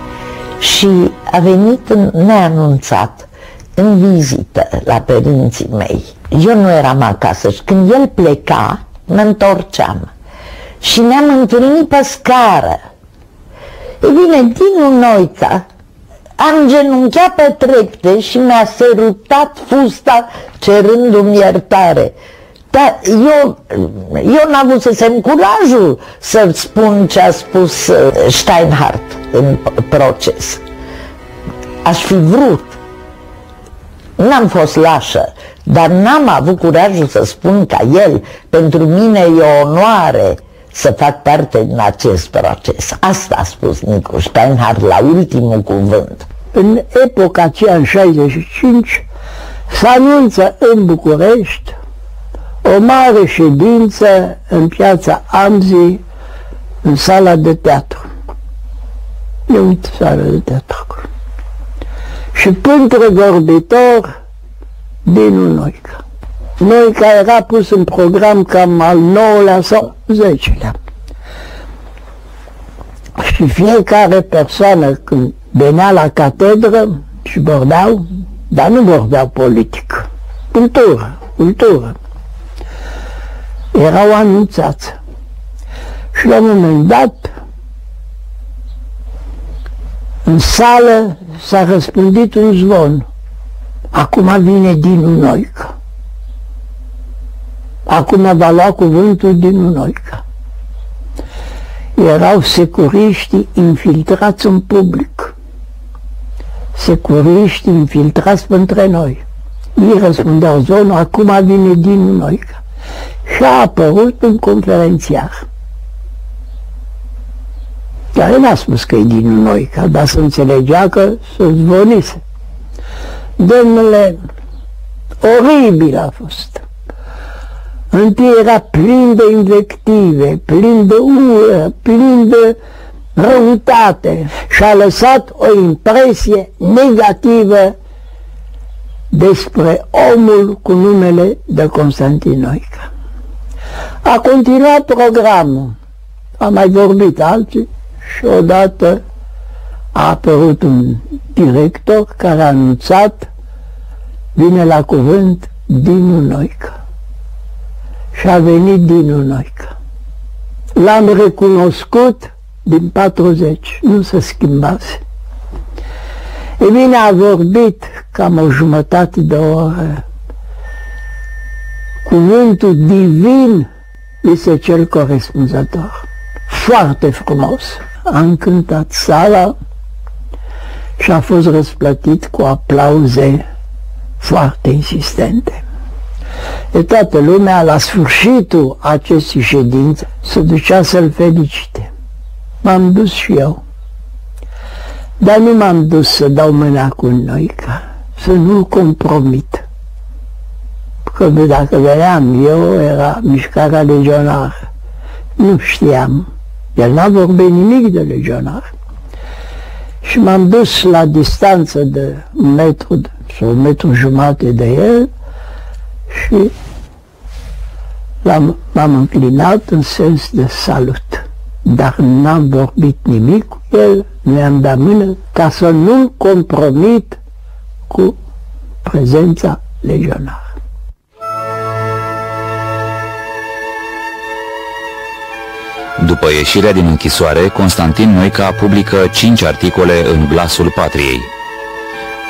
și a venit neanunțat în vizită la părinții mei. Eu nu eram acasă și când el pleca, mă întorceam și ne-am întâlnit pe scară. E bine, din Noica am genunchiat pe trepte și mi-a sărutat fusta cerându-mi iertare. Dar eu, eu n-am avut să sem curajul să spun ce a spus uh, Steinhardt în proces. Aș fi vrut. N-am fost lașă, dar n-am avut curajul să spun ca el. Pentru mine e o onoare să fac parte din acest proces. Asta a spus Nicu Steinhardt la ultimul cuvânt. În epoca aceea, în 65, se anunță în București o mare ședință în piața Amzi, în sala de teatru. Eu uit sala de teatru Și printre vorbitor, Dinu Noica. Noica era pus în program cam al 9-lea sau 10-lea. Și fiecare persoană când venea la catedră și vorbeau, dar nu vorbeau politic, cultură, cultură erau anunțați. Și la un moment dat, în sală s-a răspândit un zvon. Acum vine Dinu Noica. Acum va lua cuvântul Dinu Noica. Erau securiștii infiltrați în public. Securiștii infiltrați între noi. Ei răspundeau zvonul, acum vine Dinu Noica și a apărut un conferențiar. Care n-a spus că e din noi, ca dar să înțelegea că să zvonise. Domnule, oribil a fost. Întâi era plin de invective, plin de ură, plin de răutate și a lăsat o impresie negativă despre omul cu numele de Constantin Noica. A continuat programul, a mai vorbit alții și odată a apărut un director care a anunțat vine la cuvânt Dinu Noica. Și a venit Dinu Noica. L-am recunoscut din 40, nu se schimbase. E bine, a vorbit cam o jumătate de oră. Cuvântul divin este cel corespunzător. Foarte frumos. A încântat sala și a fost răsplătit cu aplauze foarte insistente. De toată lumea, la sfârșitul acestei ședințe, se ducea să-l felicite. M-am dus și eu. Dar nu m-am dus să dau mâna cu noi ca să nu-l compromit. Că dacă vedeam eu, era mișcarea legionară. Nu știam. El n-a vorbit nimic de legionar. Și m-am dus la distanță de un metru sau un metru jumate de el și m-am înclinat în sens de salut dar n-am vorbit nimic cu el, mi-am dat mână ca să nu compromit cu prezența legionară. După ieșirea din închisoare, Constantin Noica publică cinci articole în Glasul Patriei.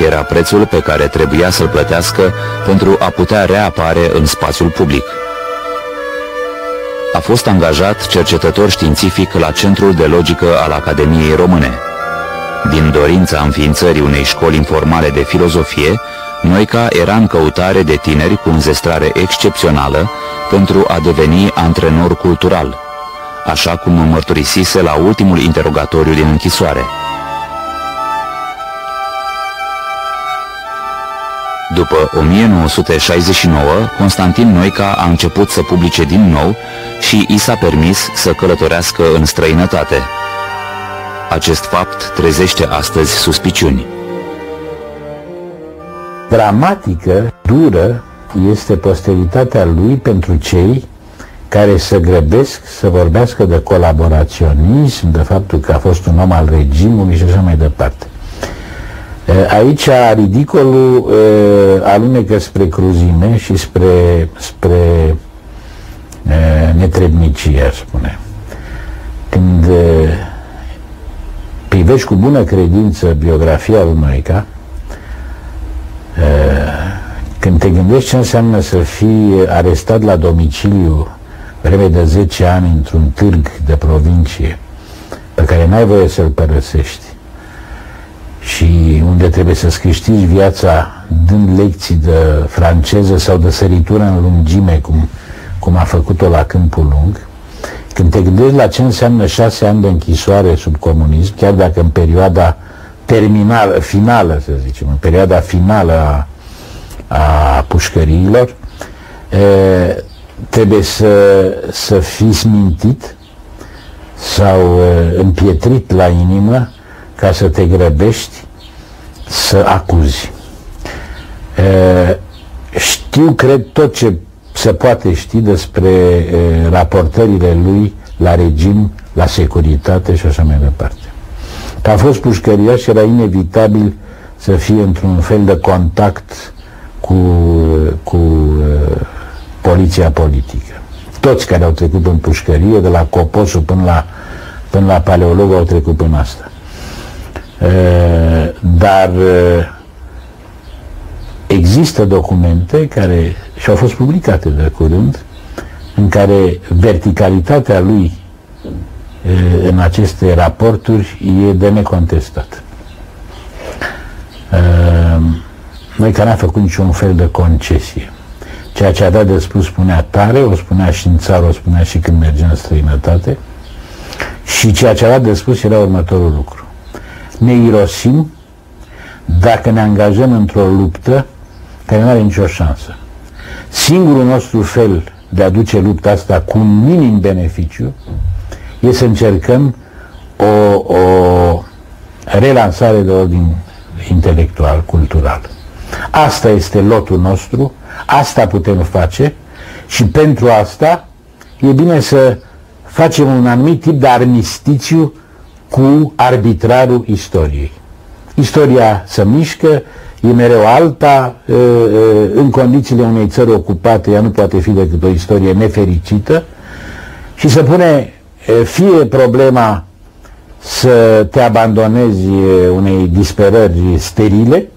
Era prețul pe care trebuia să-l plătească pentru a putea reapare în spațiul public a fost angajat cercetător științific la Centrul de Logică al Academiei Române. Din dorința înființării unei școli informale de filozofie, Noica era în căutare de tineri cu înzestrare excepțională pentru a deveni antrenor cultural, așa cum mărturisise la ultimul interogatoriu din închisoare. După 1969, Constantin Noica a început să publice din nou și i s-a permis să călătorească în străinătate. Acest fapt trezește astăzi suspiciuni. Dramatică, dură, este posteritatea lui pentru cei care se grăbesc să vorbească de colaboraționism, de faptul că a fost un om al regimului și așa mai departe. Aici ridicolul alunecă spre cruzime și spre, spre netrebnicie, ar spune. Când privești cu bună credință biografia lui Noica, când te gândești ce înseamnă să fii arestat la domiciliu vreme de 10 ani într-un târg de provincie pe care n-ai voie să-l părăsești. Și unde trebuie să-ți câștigi viața dând lecții de franceză sau de săritură în lungime, cum, cum a făcut-o la Câmpul Lung, când te gândești la ce înseamnă șase ani de închisoare sub comunism, chiar dacă în perioada terminală, finală, să zicem, în perioada finală a, a pușcăriilor, e, trebuie să, să fiți smintit sau e, împietrit la inimă ca să te grăbești să acuzi. E, știu, cred, tot ce se poate ști despre e, raportările lui la regim, la securitate și așa mai departe. Că a fost pușcăriaș și era inevitabil să fie într-un fel de contact cu, cu uh, poliția politică. Toți care au trecut în pușcărie, de la Coposul până la, până la paleolog, au trecut până asta. Uh, dar uh, există documente care și-au fost publicate de curând, în care verticalitatea lui în aceste raporturi e de necontestat. Noi care n-am făcut niciun fel de concesie. Ceea ce a dat de spus spunea tare, o spunea și în țară, o spunea și când mergea în străinătate. Și ceea ce a dat de spus era următorul lucru. Ne irosim dacă ne angajăm într-o luptă care nu are nicio șansă. Singurul nostru fel de a duce lupta asta cu un minim beneficiu e să încercăm o, o relansare de ordin intelectual, cultural. Asta este lotul nostru, asta putem face și pentru asta e bine să facem un anumit tip de armistițiu cu arbitrarul istoriei. Istoria se mișcă, e mereu alta, în condițiile unei țări ocupate, ea nu poate fi decât o istorie nefericită și se pune fie problema să te abandonezi unei disperări sterile,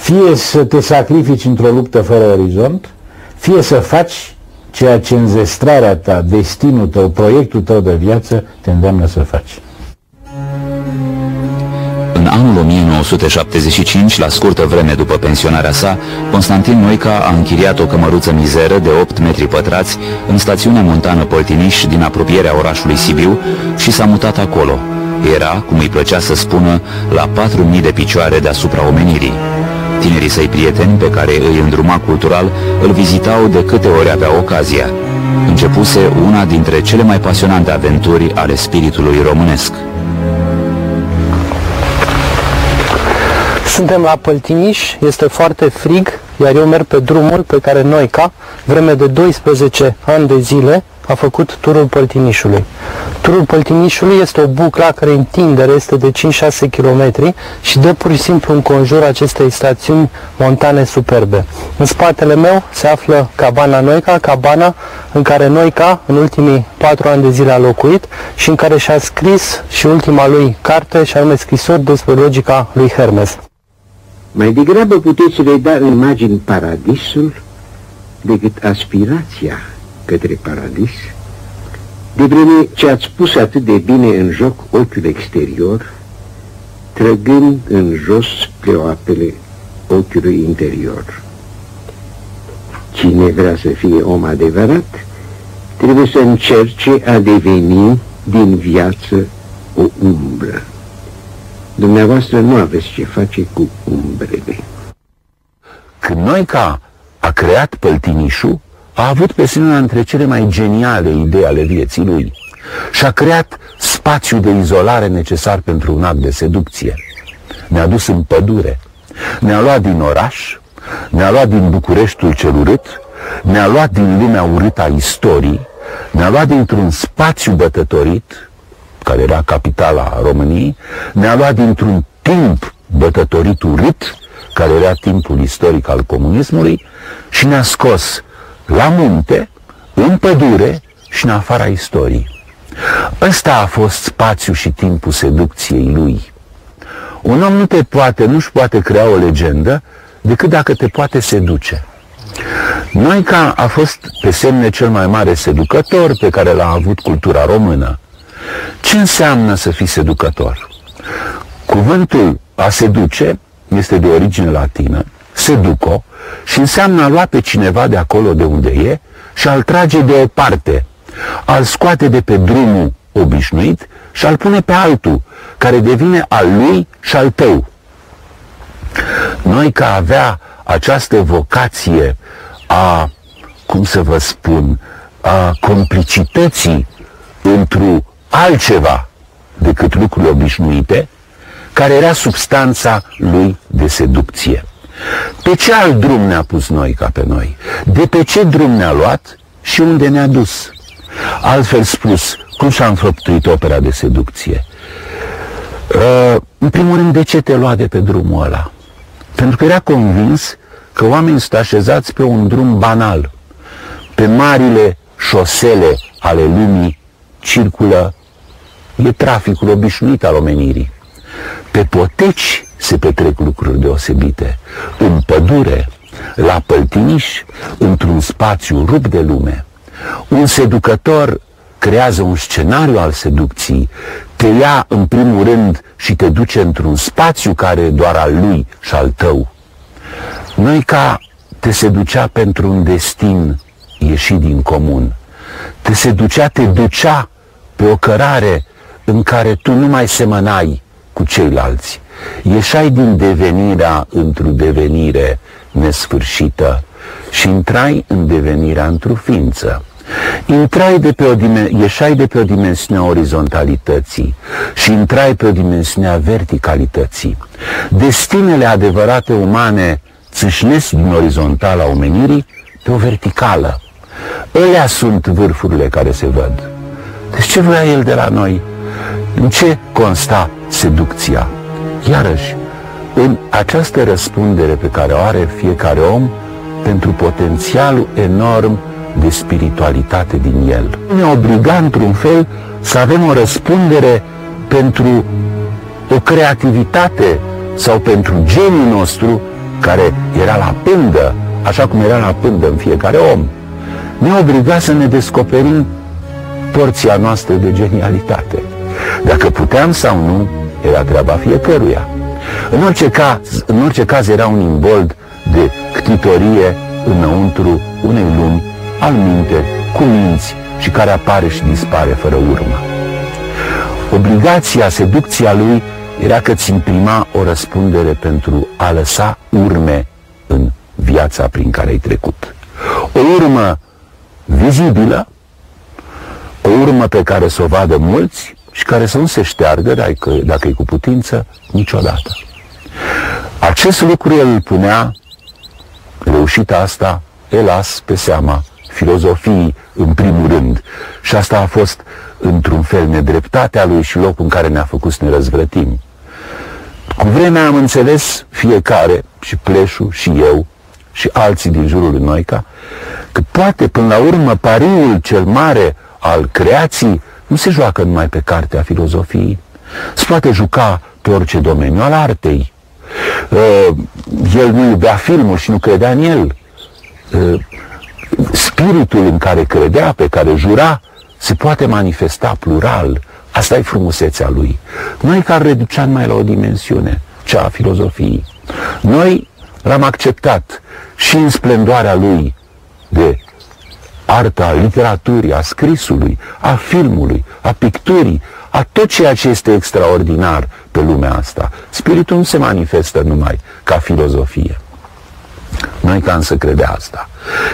fie să te sacrifici într-o luptă fără orizont, fie să faci ceea ce înzestrarea ta, destinul tău, proiectul tău de viață te îndeamnă să faci. În anul 1975, la scurtă vreme după pensionarea sa, Constantin Noica a închiriat o cămăruță mizeră de 8 metri pătrați în stațiunea montană Poltiniș din apropierea orașului Sibiu și s-a mutat acolo. Era, cum îi plăcea să spună, la 4.000 de picioare deasupra omenirii. Tinerii săi prieteni pe care îi îndruma cultural îl vizitau de câte ori avea ocazia. Începuse una dintre cele mai pasionante aventuri ale spiritului românesc. Suntem la Păltiniș, este foarte frig, iar eu merg pe drumul pe care noi, ca vreme de 12 ani de zile, a făcut turul Păltinișului. Turul Păltinișului este o buclă care întindere este de 5-6 km și dă pur și simplu în conjur acestei stațiuni montane superbe. În spatele meu se află cabana Noica, cabana în care Noica în ultimii 4 ani de zile a locuit și în care și-a scris și ultima lui carte și anume scrisori despre logica lui Hermes. Mai degrabă puteți reda în imagini paradisul decât aspirația către paradis, de vreme ce ați pus atât de bine în joc ochiul exterior, trăgând în jos spre apele ochiului interior. Cine vrea să fie om adevărat, trebuie să încerce a deveni din viață o umbră. Dumneavoastră nu aveți ce face cu umbrele. Când Noica a creat păltinișul, a avut pe sine una dintre cele mai geniale idei ale vieții lui și a creat spațiul de izolare necesar pentru un act de seducție. Ne-a dus în pădure, ne-a luat din oraș, ne-a luat din Bucureștiul cel urât, ne-a luat din lumea urâtă a istoriei, ne-a luat dintr-un spațiu bătătorit, care era capitala României, ne-a luat dintr-un timp bătătorit urât, care era timpul istoric al comunismului, și ne-a scos la munte, în pădure și în afara istoriei. Ăsta a fost spațiu și timpul seducției lui. Un om nu te poate, nu-și poate crea o legendă decât dacă te poate seduce. Noica a fost pe semne cel mai mare seducător pe care l-a avut cultura română. Ce înseamnă să fii seducător? Cuvântul a seduce este de origine latină, seduco, și înseamnă a lua pe cineva de acolo de unde e și a-l trage de o parte, a-l scoate de pe drumul obișnuit și a-l pune pe altul, care devine al lui și al tău. Noi ca avea această vocație a, cum să vă spun, a complicității într-o altceva decât lucrurile obișnuite, care era substanța lui de seducție. Pe ce alt drum ne-a pus noi ca pe noi? De pe ce drum ne-a luat și unde ne-a dus? Altfel spus, cum și-a înfăptuit opera de seducție? Uh, în primul rând, de ce te lua de pe drumul ăla? Pentru că era convins că oamenii sunt așezați pe un drum banal. Pe marile șosele ale lumii circulă, e traficul obișnuit al omenirii. Pe poteci se petrec lucruri deosebite. În pădure, la păltiniș, într-un spațiu rupt de lume. Un seducător creează un scenariu al seducției, te ia în primul rând și te duce într-un spațiu care e doar al lui și al tău. Noi ca te seducea pentru un destin ieșit din comun. Te seducea, te ducea pe o cărare în care tu nu mai semănai cu ceilalți. Ieșai din devenirea într-o devenire nesfârșită și intrai în devenirea într-o ființă. Intrai de pe o ieșai de pe o dimensiune a orizontalității și intrai pe o dimensiune a verticalității. Destinele adevărate umane țâșnesc din orizontala omenirii pe o verticală. Ălea sunt vârfurile care se văd. Deci ce vrea el de la noi? În ce consta seducția? Iarăși, în această răspundere pe care o are fiecare om pentru potențialul enorm de spiritualitate din el. Ne obliga într-un fel să avem o răspundere pentru o creativitate sau pentru geniul nostru care era la pândă, așa cum era la pândă în fiecare om. Ne obliga să ne descoperim porția noastră de genialitate. Dacă puteam sau nu, era treaba fiecăruia. În orice caz, în orice caz era un imbold de ctitorie înăuntru unei lumi al minte, cu minți și care apare și dispare fără urmă. Obligația, seducția lui era că ți imprima o răspundere pentru a lăsa urme în viața prin care ai trecut. O urmă vizibilă, o urmă pe care să o vadă mulți și care să nu se șteargă, dacă, dacă e cu putință, niciodată. Acest lucru el îl punea, reușita asta, elas, pe seama filozofiei în primul rând. Și asta a fost, într-un fel, nedreptatea lui și locul în care ne-a făcut să ne răzvrătim. Cu vremea am înțeles fiecare, și Pleșu, și eu, și alții din jurul lui Noica, că poate, până la urmă, pariul cel mare al creației nu se joacă numai pe cartea filozofiei. Se poate juca pe orice domeniu al artei. Uh, el nu iubea filmul și nu credea în el. Uh, spiritul în care credea, pe care jura, se poate manifesta plural. Asta e frumusețea lui. Noi care reducea mai la o dimensiune, cea a filozofiei. Noi l-am acceptat și în splendoarea lui de arta literaturii, a scrisului, a filmului, a picturii, a tot ceea ce este extraordinar pe lumea asta. Spiritul nu se manifestă numai ca filozofie. Noica însă credea asta.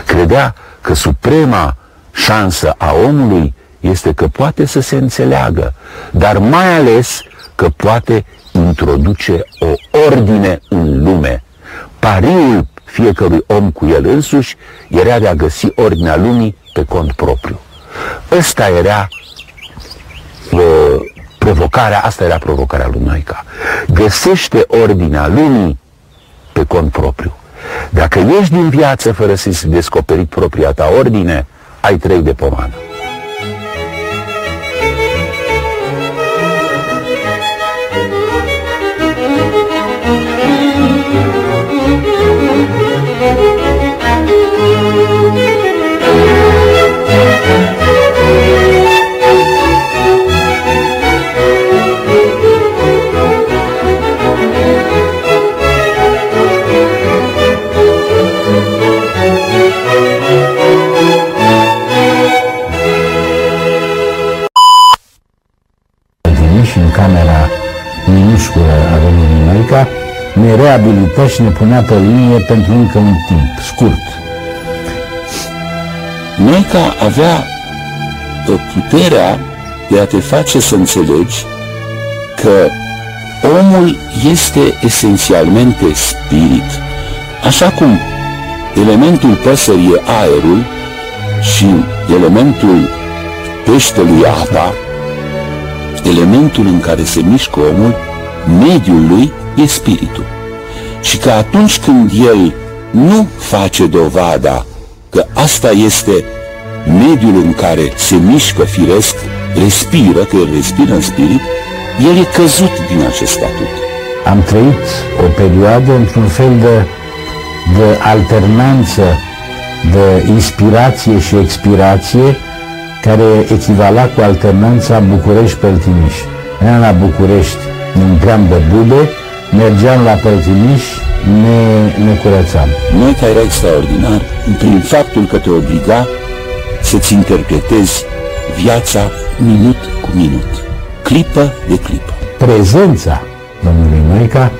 Credea că suprema șansă a omului este că poate să se înțeleagă, dar mai ales că poate introduce o ordine în lume. Pariul fiecărui om cu el însuși era de a găsi ordinea lumii pe cont propriu. Ăsta era uh, provocarea, asta era provocarea lui Noica. Găsește ordinea lumii pe cont propriu. Dacă ieși din viață fără să-ți descoperi propria ta ordine, ai trei de pomană. Camera. Minusculă a venirii Noica, ne reabilita și ne punea pe linie pentru încă un timp scurt. Noica avea puterea de a te face să înțelegi că omul este esențialmente spirit, așa cum elementul păsării e aerul și elementul peștelui apa, elementul în care se mișcă omul, mediul lui e spiritul. Și că atunci când el nu face dovada că asta este mediul în care se mișcă firesc, respiră, că el respiră în spirit, el e căzut din acest statut. Am trăit o perioadă într-un fel de, de alternanță de inspirație și expirație care echivala cu alternanța București-Părtiniș. Eram la București, ne umpleam de bude, mergeam la Părtiniș, ne, ne curățam. Noi era extraordinar prin faptul că te obliga să-ți interpretezi viața minut cu minut, clipă de clipă. Prezența domnului Noica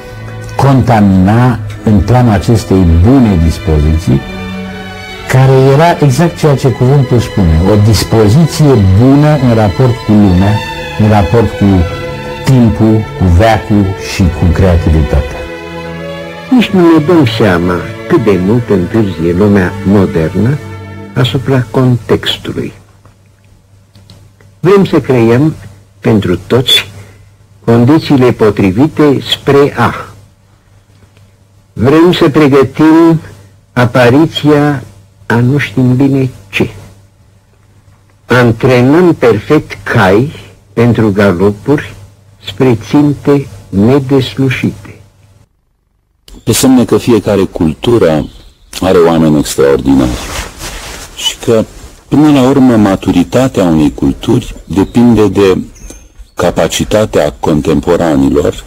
contamina în planul acestei bune dispoziții care era exact ceea ce cuvântul spune, o dispoziție bună în raport cu lumea, în raport cu timpul, cu veacul și cu creativitatea. Nici nu ne dăm seama cât de mult întârzie lumea modernă asupra contextului. Vrem să creăm pentru toți condițiile potrivite spre A. Vrem să pregătim apariția a nu știm bine ce. Antrenăm perfect cai pentru galopuri spre ținte nedeslușite. Pe semne că fiecare cultură are oameni extraordinari și că, până la urmă, maturitatea unei culturi depinde de capacitatea contemporanilor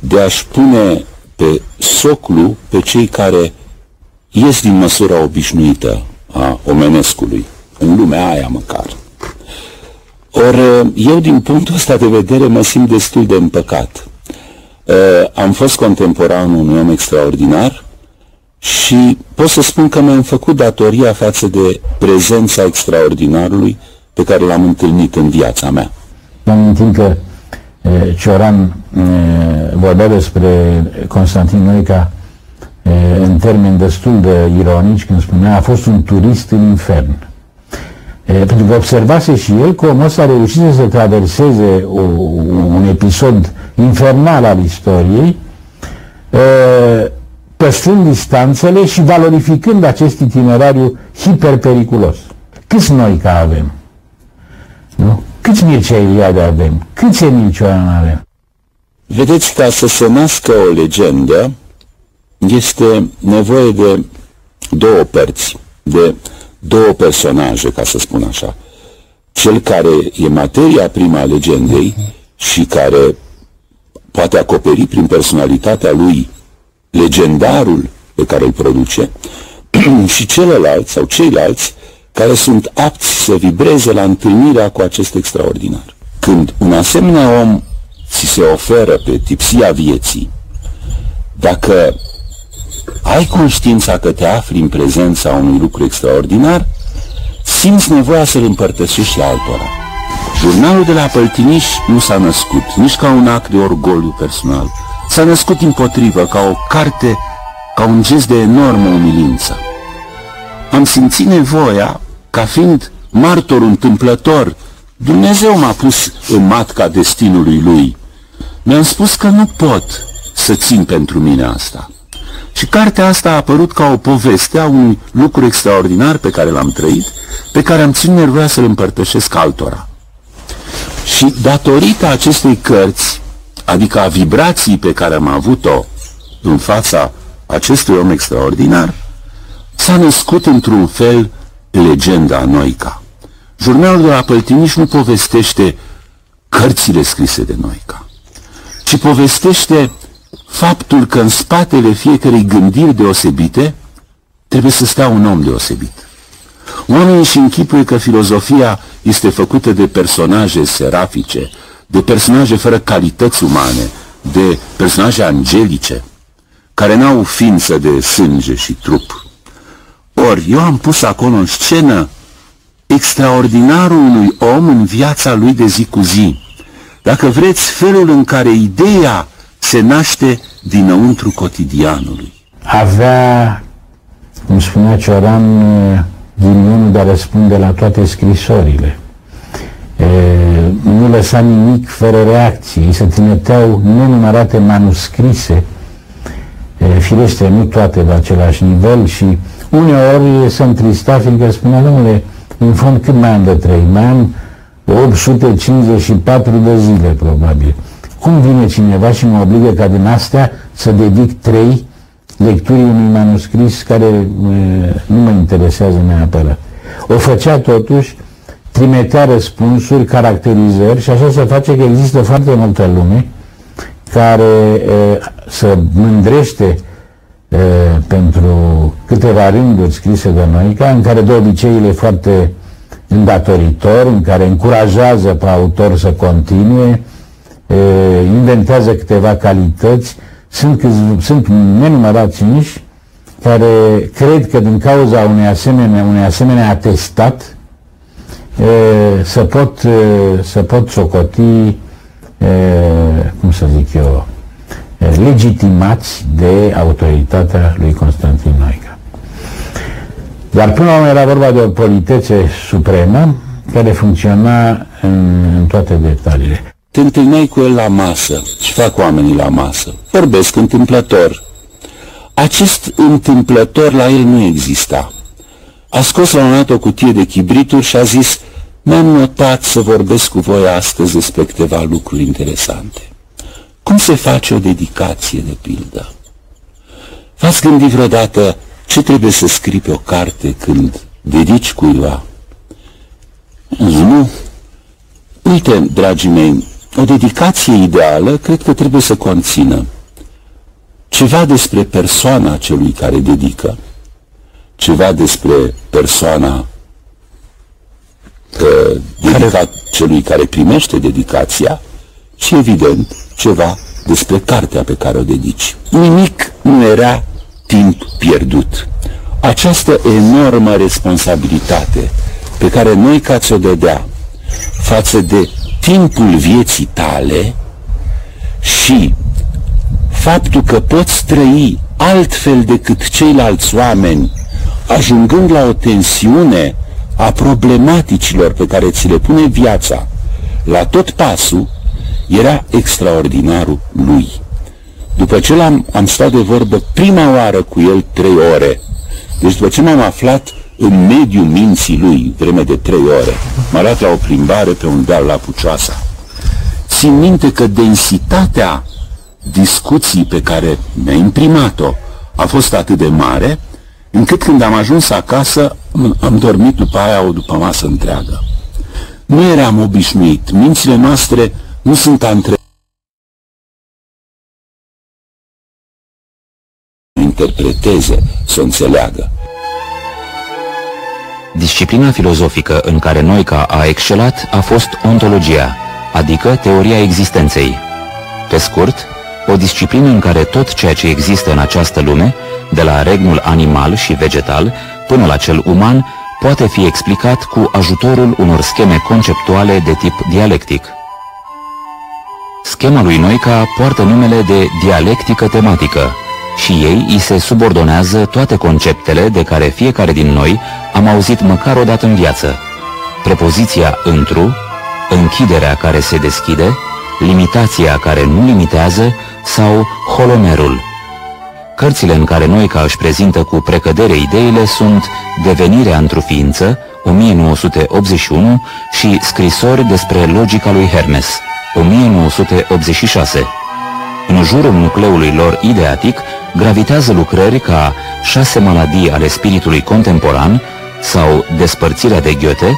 de a-și pune pe soclu pe cei care ies din măsura obișnuită a omenescului, în lumea aia măcar. Ori eu, din punctul ăsta de vedere, mă simt destul de împăcat. Am fost contemporan unui om extraordinar și pot să spun că mi-am făcut datoria față de prezența extraordinarului pe care l-am întâlnit în viața mea. Mă amintim că Cioran vorbea despre Constantin Noica în termeni destul de ironici, când spunea a fost un turist în infern. Pentru că observase și el că omul ăsta reușise să traverseze o, un episod infernal al istoriei, păstrând distanțele și valorificând acest itinerariu hiperpericulos. Câți noi ca avem? Nu? Câți Mircea Iliade avem? Câți Emil Cioran avem? Vedeți, ca să se nască o legendă, este nevoie de două părți, de două personaje, ca să spun așa. cel care e materia prima a legendei și care poate acoperi prin personalitatea lui legendarul pe care îl produce *clears throat* și celălalt sau ceilalți care sunt apți să vibreze la întâlnirea cu acest extraordinar. Când un asemenea om ți se oferă pe tipsia vieții, dacă ai conștiința că te afli în prezența unui lucru extraordinar, simți nevoia să-l împărtășești la altora. Jurnalul de la Păltiniș nu s-a născut nici ca un act de orgoliu personal, s-a născut împotrivă ca o carte, ca un gest de enormă umilință. Am simțit nevoia, ca fiind martor întâmplător, Dumnezeu m-a pus în matca destinului lui. Mi-am spus că nu pot să țin pentru mine asta. Și cartea asta a apărut ca o poveste a unui lucru extraordinar pe care l-am trăit, pe care am ținut nevoia să-l împărtășesc altora. Și datorită acestei cărți, adică a vibrației pe care am avut-o în fața acestui om extraordinar, s-a născut într-un fel legenda Noica. Jurnalul de la Păltiniș nu povestește cărțile scrise de Noica, ci povestește faptul că în spatele fiecărei gândiri deosebite trebuie să stea un om deosebit. Oamenii și închipuie că filozofia este făcută de personaje serafice, de personaje fără calități umane, de personaje angelice, care n-au ființă de sânge și trup. Ori eu am pus acolo în scenă extraordinarul unui om în viața lui de zi cu zi. Dacă vreți, felul în care ideea se naște dinăuntru cotidianului. Avea, cum spunea Cioran, ghinionul de a răspunde la toate scrisorile. E, nu lăsa nimic fără reacție. se trimiteau nenumărate manuscrise, e, firește, nu toate la același nivel și uneori se întrista fiindcă spunea, domnule, în fond cât mai am de trei? Mai am 854 de zile, probabil. Cum vine cineva și mă obligă ca din astea să dedic trei lecturii unui manuscris care nu mă interesează neapărat. O făcea totuși, trimitea răspunsuri, caracterizări și așa se face că există foarte multă lume care e, să mândrește e, pentru câteva rânduri scrise de noi, ca în care de obicei e foarte îndatoritor, în care încurajează pe autor să continue, inventează câteva calități, sunt, sunt nenumărați niși care cred că din cauza unei asemenea, unei asemenea atestat să pot, să pot socoti, cum să zic eu, legitimați de autoritatea lui Constantin Noica. Dar până la urmă era vorba de o politețe supremă care funcționa în, în toate detaliile te întâlneai cu el la masă și fac oamenii la masă. Vorbesc întâmplător. Acest întâmplător la el nu exista. A scos la un dat o cutie de chibrituri și a zis Mi-am notat să vorbesc cu voi astăzi despre câteva lucruri interesante. Cum se face o dedicație, de pildă? V-ați gândit vreodată ce trebuie să scrii pe o carte când dedici cuiva? Nu. Uite, dragii mei, o dedicație ideală cred că trebuie să conțină ceva despre persoana celui care dedică, ceva despre persoana uh, dedicat celui care primește dedicația și, evident, ceva despre cartea pe care o dedici. Nimic nu era timp pierdut. Această enormă responsabilitate pe care noi ca ți-o dădea față de timpul vieții tale și faptul că poți trăi altfel decât ceilalți oameni, ajungând la o tensiune a problematicilor pe care ți le pune viața la tot pasul, era extraordinarul lui. După ce l-am am stat de vorbă prima oară cu el trei ore, deci după ce m-am aflat în mediul minții lui, vreme de trei ore, m-a luat la o plimbare pe un deal la Pucioasa. Țin minte că densitatea discuții pe care mi-a imprimat-o a fost atât de mare, încât când am ajuns acasă, am dormit după aia o după masă întreagă. Nu eram obișnuit. Mințile noastre nu sunt antre interpreteze, să înțeleagă. Disciplina filozofică în care Noica a excelat a fost ontologia, adică teoria existenței. Pe scurt, o disciplină în care tot ceea ce există în această lume, de la regnul animal și vegetal până la cel uman, poate fi explicat cu ajutorul unor scheme conceptuale de tip dialectic. Schema lui Noica poartă numele de dialectică tematică și ei îi se subordonează toate conceptele de care fiecare din noi am auzit măcar o dată în viață. Prepoziția întru, închiderea care se deschide, limitația care nu limitează sau holomerul. Cărțile în care Noica își prezintă cu precădere ideile sunt Devenirea într-o ființă, 1981 și Scrisori despre logica lui Hermes, 1986. În jurul nucleului lor ideatic gravitează lucrări ca Șase maladii ale spiritului contemporan sau Despărțirea de Goethe,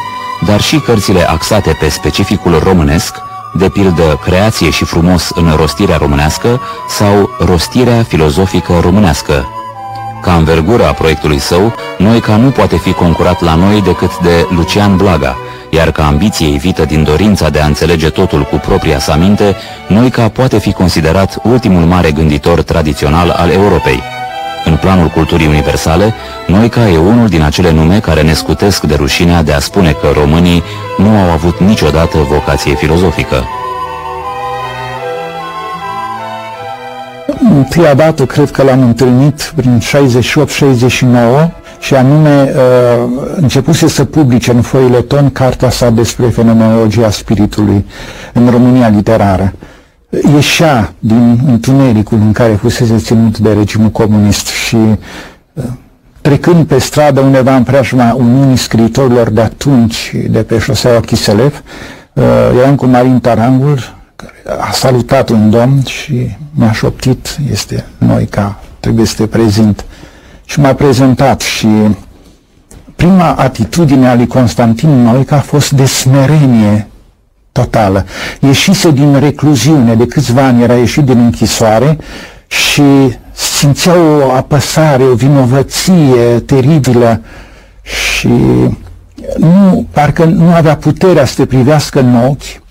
dar și cărțile axate pe specificul românesc, de pildă Creație și frumos în rostirea românească sau Rostirea filozofică românească. Ca învergura proiectului său, Noica nu poate fi concurat la noi decât de Lucian Blaga, iar ca ambiție evită din dorința de a înțelege totul cu propria sa minte, Noica poate fi considerat ultimul mare gânditor tradițional al Europei. În planul culturii universale, Noica e unul din acele nume care ne scutesc de rușinea de a spune că românii nu au avut niciodată vocație filozofică. Întâia dată cred că l-am întâlnit prin 68-69 și anume uh, începuse să publice în foile ton cartea sa despre fenomenologia spiritului în România literară. Ieșea din întunericul în care fusese ținut de regimul comunist și uh, trecând pe stradă undeva în preajma Uniunii Scriitorilor de atunci, de pe șoseaua Chiselev, uh, eram cu Marin Tarangul, care a salutat un domn și mi-a șoptit, este noi ca trebuie să te prezint și m-a prezentat și prima atitudine a lui Constantin Noica a fost de smerenie totală. Ieșise din recluziune, de câțiva ani era ieșit din închisoare și simțea o apăsare, o vinovăție teribilă și nu, parcă nu avea puterea să te privească în ochi,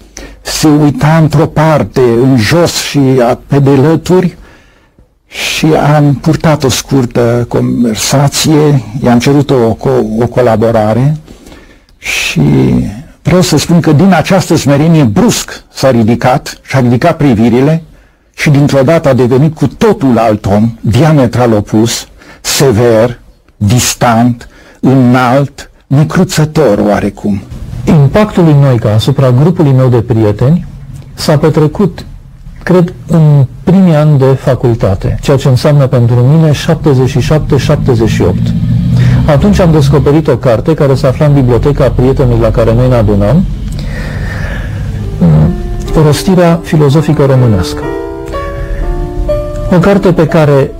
se uita într-o parte, în jos și pe de lături și am purtat o scurtă conversație, i-am cerut o, o, o colaborare și vreau să spun că din această smerenie brusc s-a ridicat și a ridicat privirile și dintr-o dată a devenit cu totul alt om, diametral opus, sever, distant, înalt, necruțător oarecum. Impactul lui Noica asupra grupului meu de prieteni s-a petrecut cred, în primii ani de facultate, ceea ce înseamnă pentru mine 77-78. Atunci am descoperit o carte care se afla în biblioteca prietenului la care noi ne adunăm, mm, Rostirea filozofică românească. O carte pe care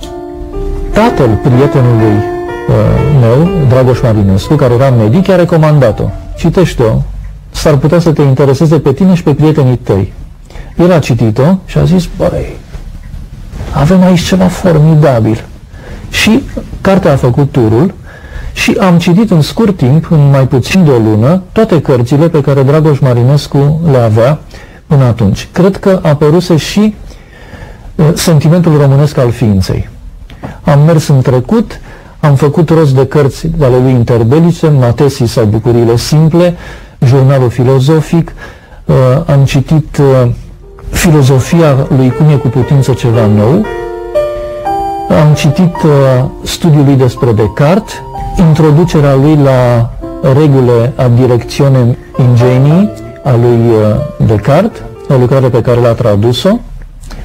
tatăl prietenului uh, meu, Dragoș Marinescu, care era medic, a recomandat-o. Citește-o, s-ar putea să te intereseze pe tine și pe prietenii tăi. El a citit-o și a zis, băi, avem aici ceva formidabil. Și cartea a făcut turul și am citit în scurt timp, în mai puțin de o lună, toate cărțile pe care Dragoș Marinescu le avea până atunci. Cred că a apăruse și uh, sentimentul românesc al ființei. Am mers în trecut, am făcut rost de cărți de ale lui interbelice, Matesii sau Bucurile Simple, Jurnalul Filozofic, uh, am citit uh, filozofia lui cum e cu putință ceva nou. Am citit uh, studiul lui despre Descartes, introducerea lui la regulile a direcțiune ingenii a lui uh, Descartes, o lucrare pe care l-a tradus-o.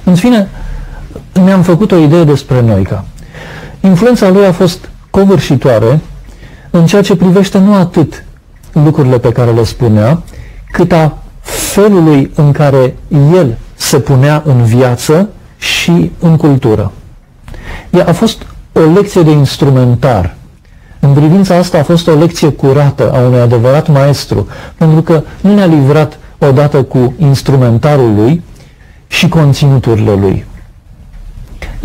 În fine, mi-am făcut o idee despre Noica. Influența lui a fost covârșitoare în ceea ce privește nu atât lucrurile pe care le spunea, cât a felului în care el se punea în viață și în cultură. Ea a fost o lecție de instrumentar În privința asta a fost o lecție curată a unui adevărat maestru, pentru că nu ne-a livrat odată cu instrumentarul lui și conținuturile lui.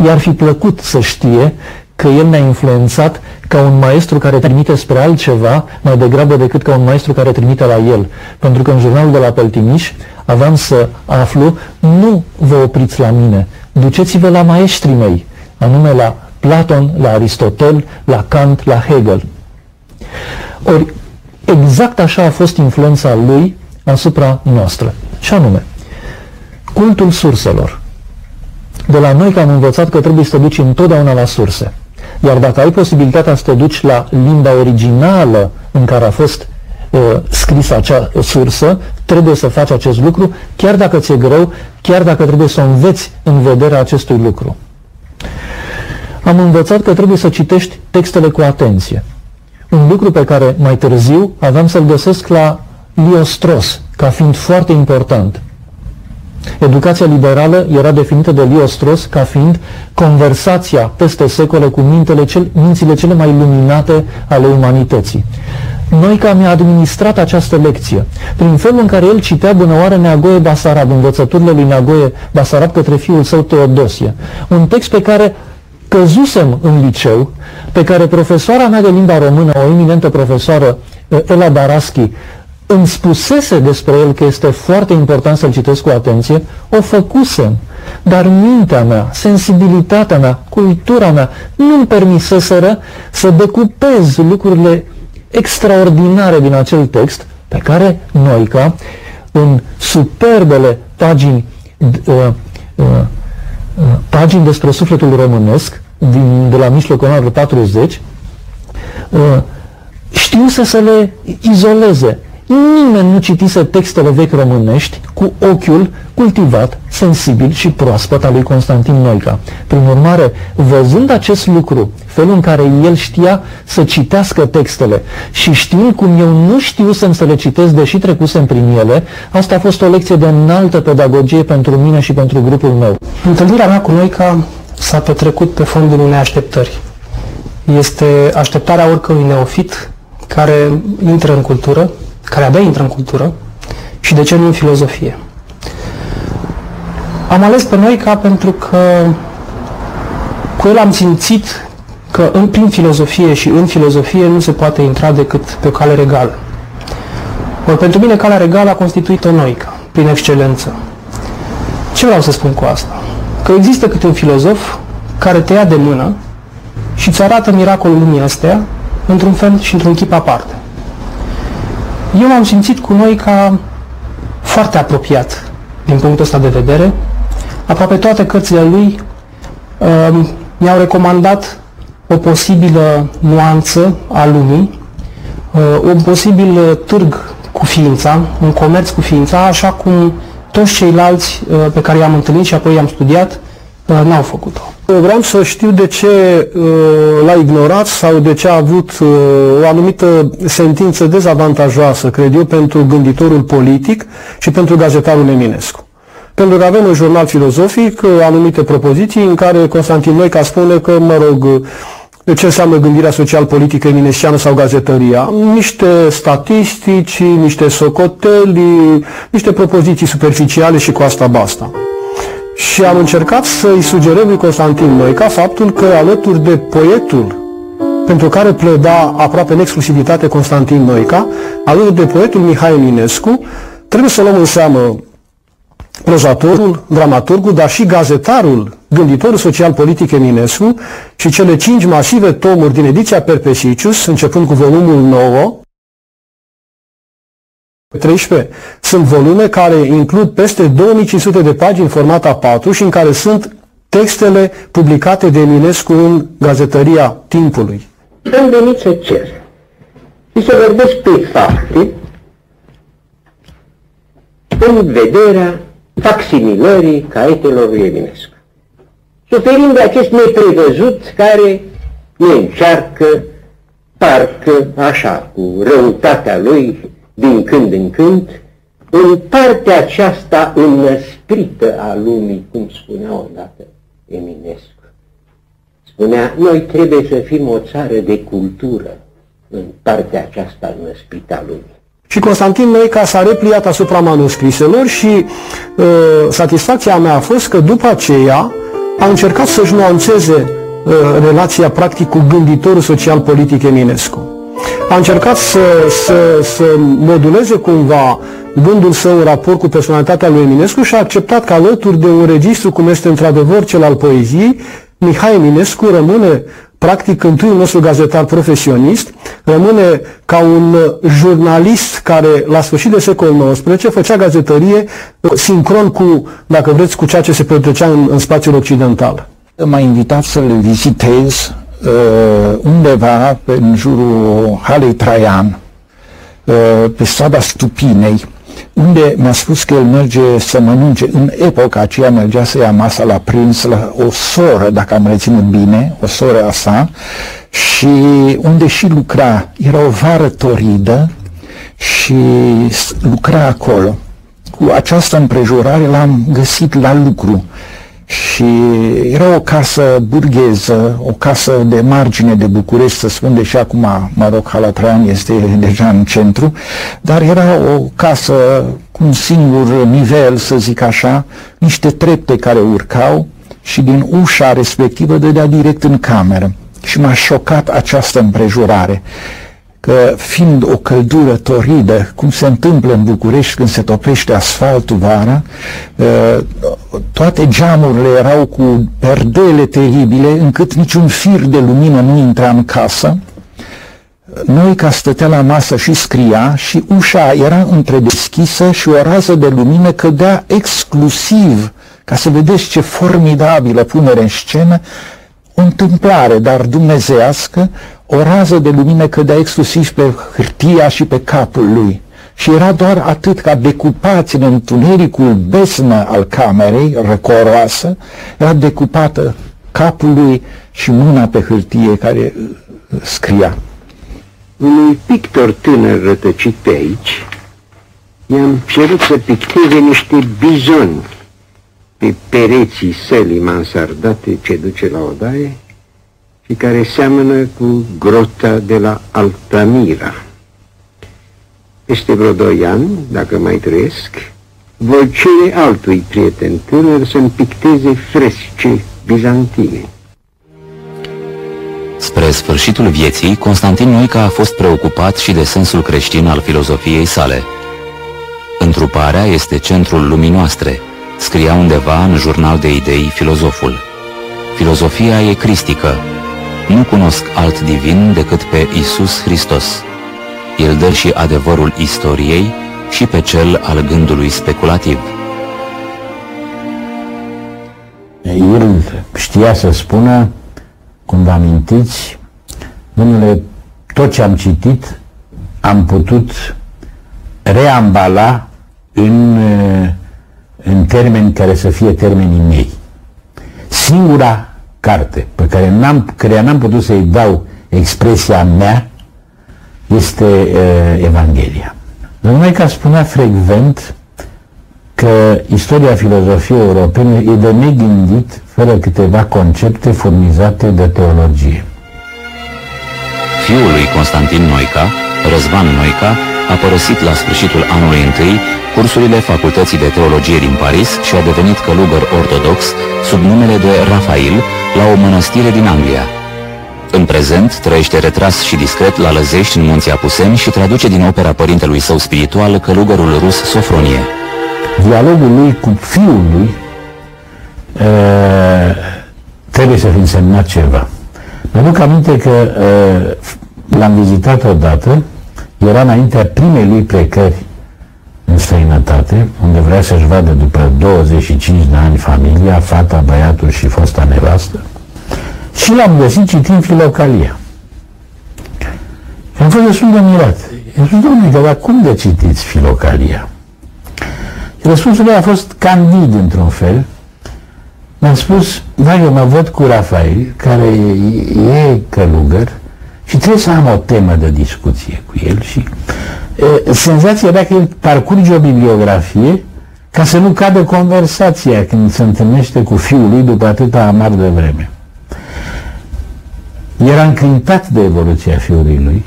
I-ar fi plăcut să știe că el ne-a influențat ca un maestru care trimite spre altceva, mai degrabă decât ca un maestru care trimite la el. Pentru că în jurnalul de la Peltimiș aveam să aflu, nu vă opriți la mine, duceți-vă la maestrii mei, anume la Platon, la Aristotel, la Kant, la Hegel. Ori exact așa a fost influența lui asupra noastră. Și anume, cultul surselor. De la noi că am învățat că trebuie să te duci întotdeauna la surse. Iar dacă ai posibilitatea să te duci la limba originală în care a fost uh, scrisă acea sursă, trebuie să faci acest lucru, chiar dacă ți-e greu, chiar dacă trebuie să o înveți în vederea acestui lucru. Am învățat că trebuie să citești textele cu atenție. Un lucru pe care mai târziu aveam să-l găsesc la Liostros, ca fiind foarte important. Educația liberală era definită de Liostros ca fiind conversația peste secole cu mintele cel, mințile cele mai luminate ale umanității. Noica mi-a administrat această lecție, prin felul în care el citea bunăoară Neagoe Basarab, învățăturile lui Neagoe Basarab către fiul său Teodosie. Un text pe care căzusem în liceu, pe care profesoara mea de limba română, o eminentă profesoară, Ela Daraschi, îmi spusese despre el că este foarte important să-l citesc cu atenție, o făcusem. Dar mintea mea, sensibilitatea mea, cultura mea nu-mi permiseseră să decupez lucrurile extraordinare din acel text pe care Noica, în superbele pagini, uh, uh, uh, pagini despre sufletul românesc, din, de la mijlocul anului 40, uh, știu să se le izoleze Nimeni nu citise textele vechi românești cu ochiul cultivat, sensibil și proaspăt al lui Constantin Noica. Prin urmare, văzând acest lucru, felul în care el știa să citească textele și știind cum eu nu știu să le citesc, deși trecusem prin ele, asta a fost o lecție de înaltă pedagogie pentru mine și pentru grupul meu. Întâlnirea mea cu Noica s-a petrecut pe fondul unei așteptări. Este așteptarea oricărui neofit care intră în cultură, care abia intră în cultură și de ce nu în filozofie. Am ales pe noi ca pentru că cu el am simțit că în, prin filozofie și în filozofie nu se poate intra decât pe o cale regală. Ori pentru mine calea regală a constituit o noica, prin excelență. Ce vreau să spun cu asta? Că există câte un filozof care te ia de mână și îți arată miracolul lumii astea într-un fel și într-un chip aparte. Eu m-am simțit cu noi ca foarte apropiat din punctul ăsta de vedere. Aproape toate cărțile lui uh, mi-au recomandat o posibilă nuanță a lumii, uh, un posibil târg cu ființa, un comerț cu ființa, așa cum toți ceilalți uh, pe care i-am întâlnit și apoi i-am studiat uh, n-au făcut-o. Vreau să știu de ce uh, l-a ignorat sau de ce a avut uh, o anumită sentință dezavantajoasă, cred eu, pentru gânditorul politic și pentru gazetarul Eminescu. Pentru că avem un jurnal filozofic, uh, anumite propoziții în care Constantin Noica spune că, mă rog, uh, ce înseamnă gândirea social-politică eminesciană sau gazetăria? Niște statistici, niște socoteli, niște propoziții superficiale și cu asta basta și am încercat să-i sugerez lui Constantin Noica faptul că alături de poetul pentru care pleda aproape în exclusivitate Constantin Noica, alături de poetul Mihai Eminescu, trebuie să luăm în seamă prozatorul, dramaturgul, dar și gazetarul, gânditorul social-politic Eminescu și cele cinci masive tomuri din ediția Perpesicius, începând cu volumul 9, 13 sunt volume care includ peste 2500 de pagini în format A4 și în care sunt textele publicate de Eminescu în gazetăria timpului. Am venit să cer și să vorbesc pe fapte în vederea facsimilării caietelor lui Eminescu. Suferind de acest neprevăzut care ne încearcă, parcă așa, cu răutatea lui, din când în când, în partea aceasta înnăsprită a lumii, cum spunea odată Eminescu. Spunea, noi trebuie să fim o țară de cultură, în partea aceasta năspită a lumii. Și Constantin Noica s-a repliat asupra manuscriselor și uh, satisfacția mea a fost că după aceea a încercat să-și nuanțeze uh, relația practic cu gânditorul social-politic Eminescu. A încercat să, să, să moduleze cumva gândul său în raport cu personalitatea lui Eminescu și a acceptat că alături de un registru cum este într-adevăr cel al poeziei, Mihai Eminescu rămâne practic întâiul nostru gazetar profesionist, rămâne ca un jurnalist care la sfârșit de secolul XIX făcea gazetărie sincron cu, dacă vreți, cu ceea ce se petrecea în, în spațiul occidental. M-a invitat să-l vizitez uh, undeva în jurul Halei Traian, uh, pe strada Stupinei, unde mi-a spus că el merge să mănânce, în epoca aceea mergea să ia masa la prins la o soră, dacă am reținut bine, o soră a sa, și unde și lucra, era o vară toridă și lucra acolo. Cu această împrejurare l-am găsit la lucru și era o casă burgheză, o casă de margine de București, să spun, deși acum, mă rog, Halatraian este deja în centru, dar era o casă cu un singur nivel, să zic așa, niște trepte care urcau și din ușa respectivă dădea direct în cameră. Și m-a șocat această împrejurare că fiind o căldură toridă, cum se întâmplă în București când se topește asfaltul vara, ă, toate geamurile erau cu perdele teribile, încât niciun fir de lumină nu intra în casă. Noi ca stătea la masă și scria și ușa era întredeschisă și o rază de lumină cădea exclusiv, ca să vedeți ce formidabilă punere în scenă, o întâmplare, dar dumnezească, o rază de lumină cădea exclusiv pe hârtia și pe capul lui. Și era doar atât ca decupați în întunericul besnă al camerei, răcoroasă, era decupată capul lui și mâna pe hârtie care uh, scria. Unui pictor tânăr rătăcit pe aici, i-am cerut să picteze niște bizoni pe pereții sălii mansardate ce duce la odaie și care seamănă cu grota de la Altamira. Peste vreo doi ani, dacă mai trăiesc, voi cere altui prieten tânăr să-mi picteze fresce bizantine. Spre sfârșitul vieții, Constantin Noica a fost preocupat și de sensul creștin al filozofiei sale. Întruparea este centrul lumii noastre, scria undeva în jurnal de idei filozoful. Filozofia e cristică. Nu cunosc alt divin decât pe Isus Hristos. El dă și adevărul istoriei și pe cel al gândului speculativ. El știa să spună, cum vă amintiți, domnule, tot ce am citit am putut reambala în în termeni care să fie termenii mei. Singura carte pe care n-am, care n-am putut să-i dau expresia mea este uh, Evanghelia. Numai că spunea frecvent că istoria filozofiei europene e de negândit fără câteva concepte furnizate de teologie. Fiul lui Constantin Noica, Răzvan Noica, a părăsit la sfârșitul anului întâi cursurile Facultății de Teologie din Paris și a devenit călugăr ortodox sub numele de Rafael la o mănăstire din Anglia. În prezent trăiește retras și discret la Lăzești în munții Apuseni și traduce din opera părintelui său spiritual călugărul rus Sofronie. Dialogul lui cu fiul lui uh, trebuie să fi însemnat ceva. Mă duc aminte că uh, l-am vizitat odată era înaintea primei lui plecări în străinătate, unde vrea să-și vadă după 25 de ani familia, fata, băiatul și fosta nevastă, și l-am găsit citind Filocalia. Și am fost destul de mirat. I-am spus, domnule, dar cum de citiți Filocalia? Și răspunsul meu a fost candid într-un fel. Mi-a spus, dacă mă văd cu Rafael, care e călugăr, și trebuie să am o temă de discuție cu el și e, senzația era că el parcurge o bibliografie ca să nu cadă conversația când se întâlnește cu fiul lui după atâta amar de vreme. Era încântat de evoluția fiului lui,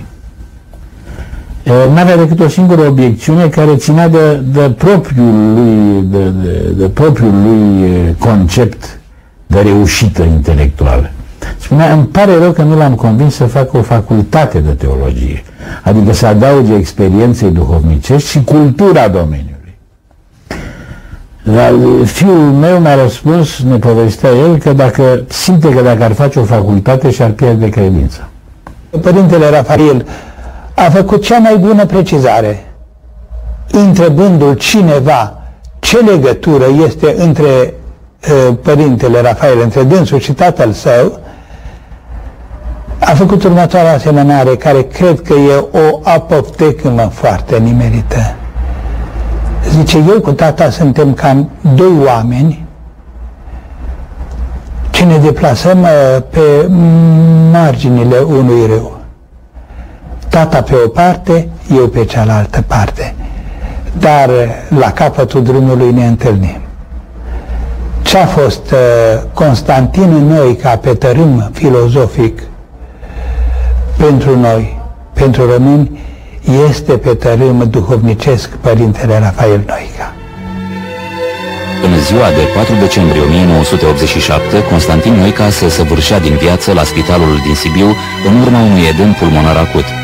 nu avea decât o singură obiecțiune care ținea de, de propriul lui, de, de, de propriul lui concept de reușită intelectuală. Spunea, îmi pare rău că nu l-am convins să facă o facultate de teologie, adică să adauge experienței duhovnicești și cultura domeniului. Dar fiul meu mi-a răspuns, ne povestea el, că dacă simte că dacă ar face o facultate și-ar pierde credința. Părintele Rafael a făcut cea mai bună precizare, întrebându-l cineva ce legătură este între uh, Părintele Rafael, între dânsul și tatăl său, a făcut următoarea asemănare, care cred că e o apoptecumă foarte nimerită. Zice, eu cu tata suntem cam doi oameni ce ne deplasăm uh, pe marginile unui râu. Tata pe o parte, eu pe cealaltă parte. Dar uh, la capătul drumului ne întâlnim. Ce a fost uh, Constantin în noi ca pe tărâm filozofic pentru noi, pentru români, este pe tărâm duhovnicesc Părintele Rafael Noica. În ziua de 4 decembrie 1987, Constantin Noica se săvârșea din viață la spitalul din Sibiu în urma unui edem pulmonar acut.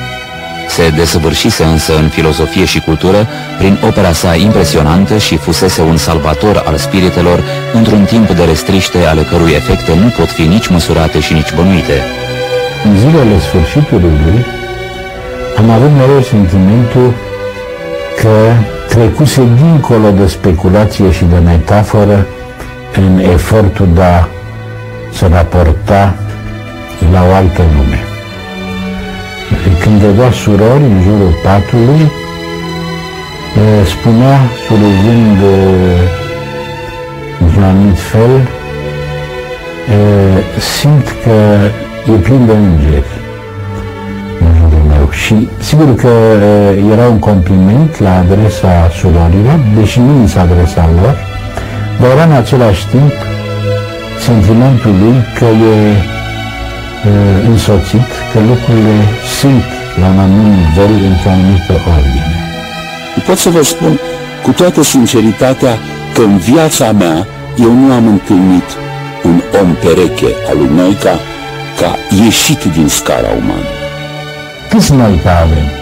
Se desăvârșise însă în filozofie și cultură prin opera sa impresionantă și fusese un salvator al spiritelor într-un timp de restriște ale cărui efecte nu pot fi nici măsurate și nici bănuite. În zilele sfârșitului lui, am avut mereu sentimentul că trecuse dincolo de speculație și de metaforă în efortul de a se raporta la o altă lume. Când vedea surori în jurul patului, spunea, surâzând într-un anumit fel, simt că e plin de îngeri în jurul meu. Și sigur că era un compliment la adresa surorilor, deși nu mi s-a adresat lor, dar era în același timp sentimentul lui că e însoțit, că lucrurile sunt la un anumit nivel, într-o anumită ordine. Pot să vă spun cu toată sinceritatea că în viața mea eu nu am întâlnit un om pereche al lui Noica ca ieșit din scara umană. Câți noi avem?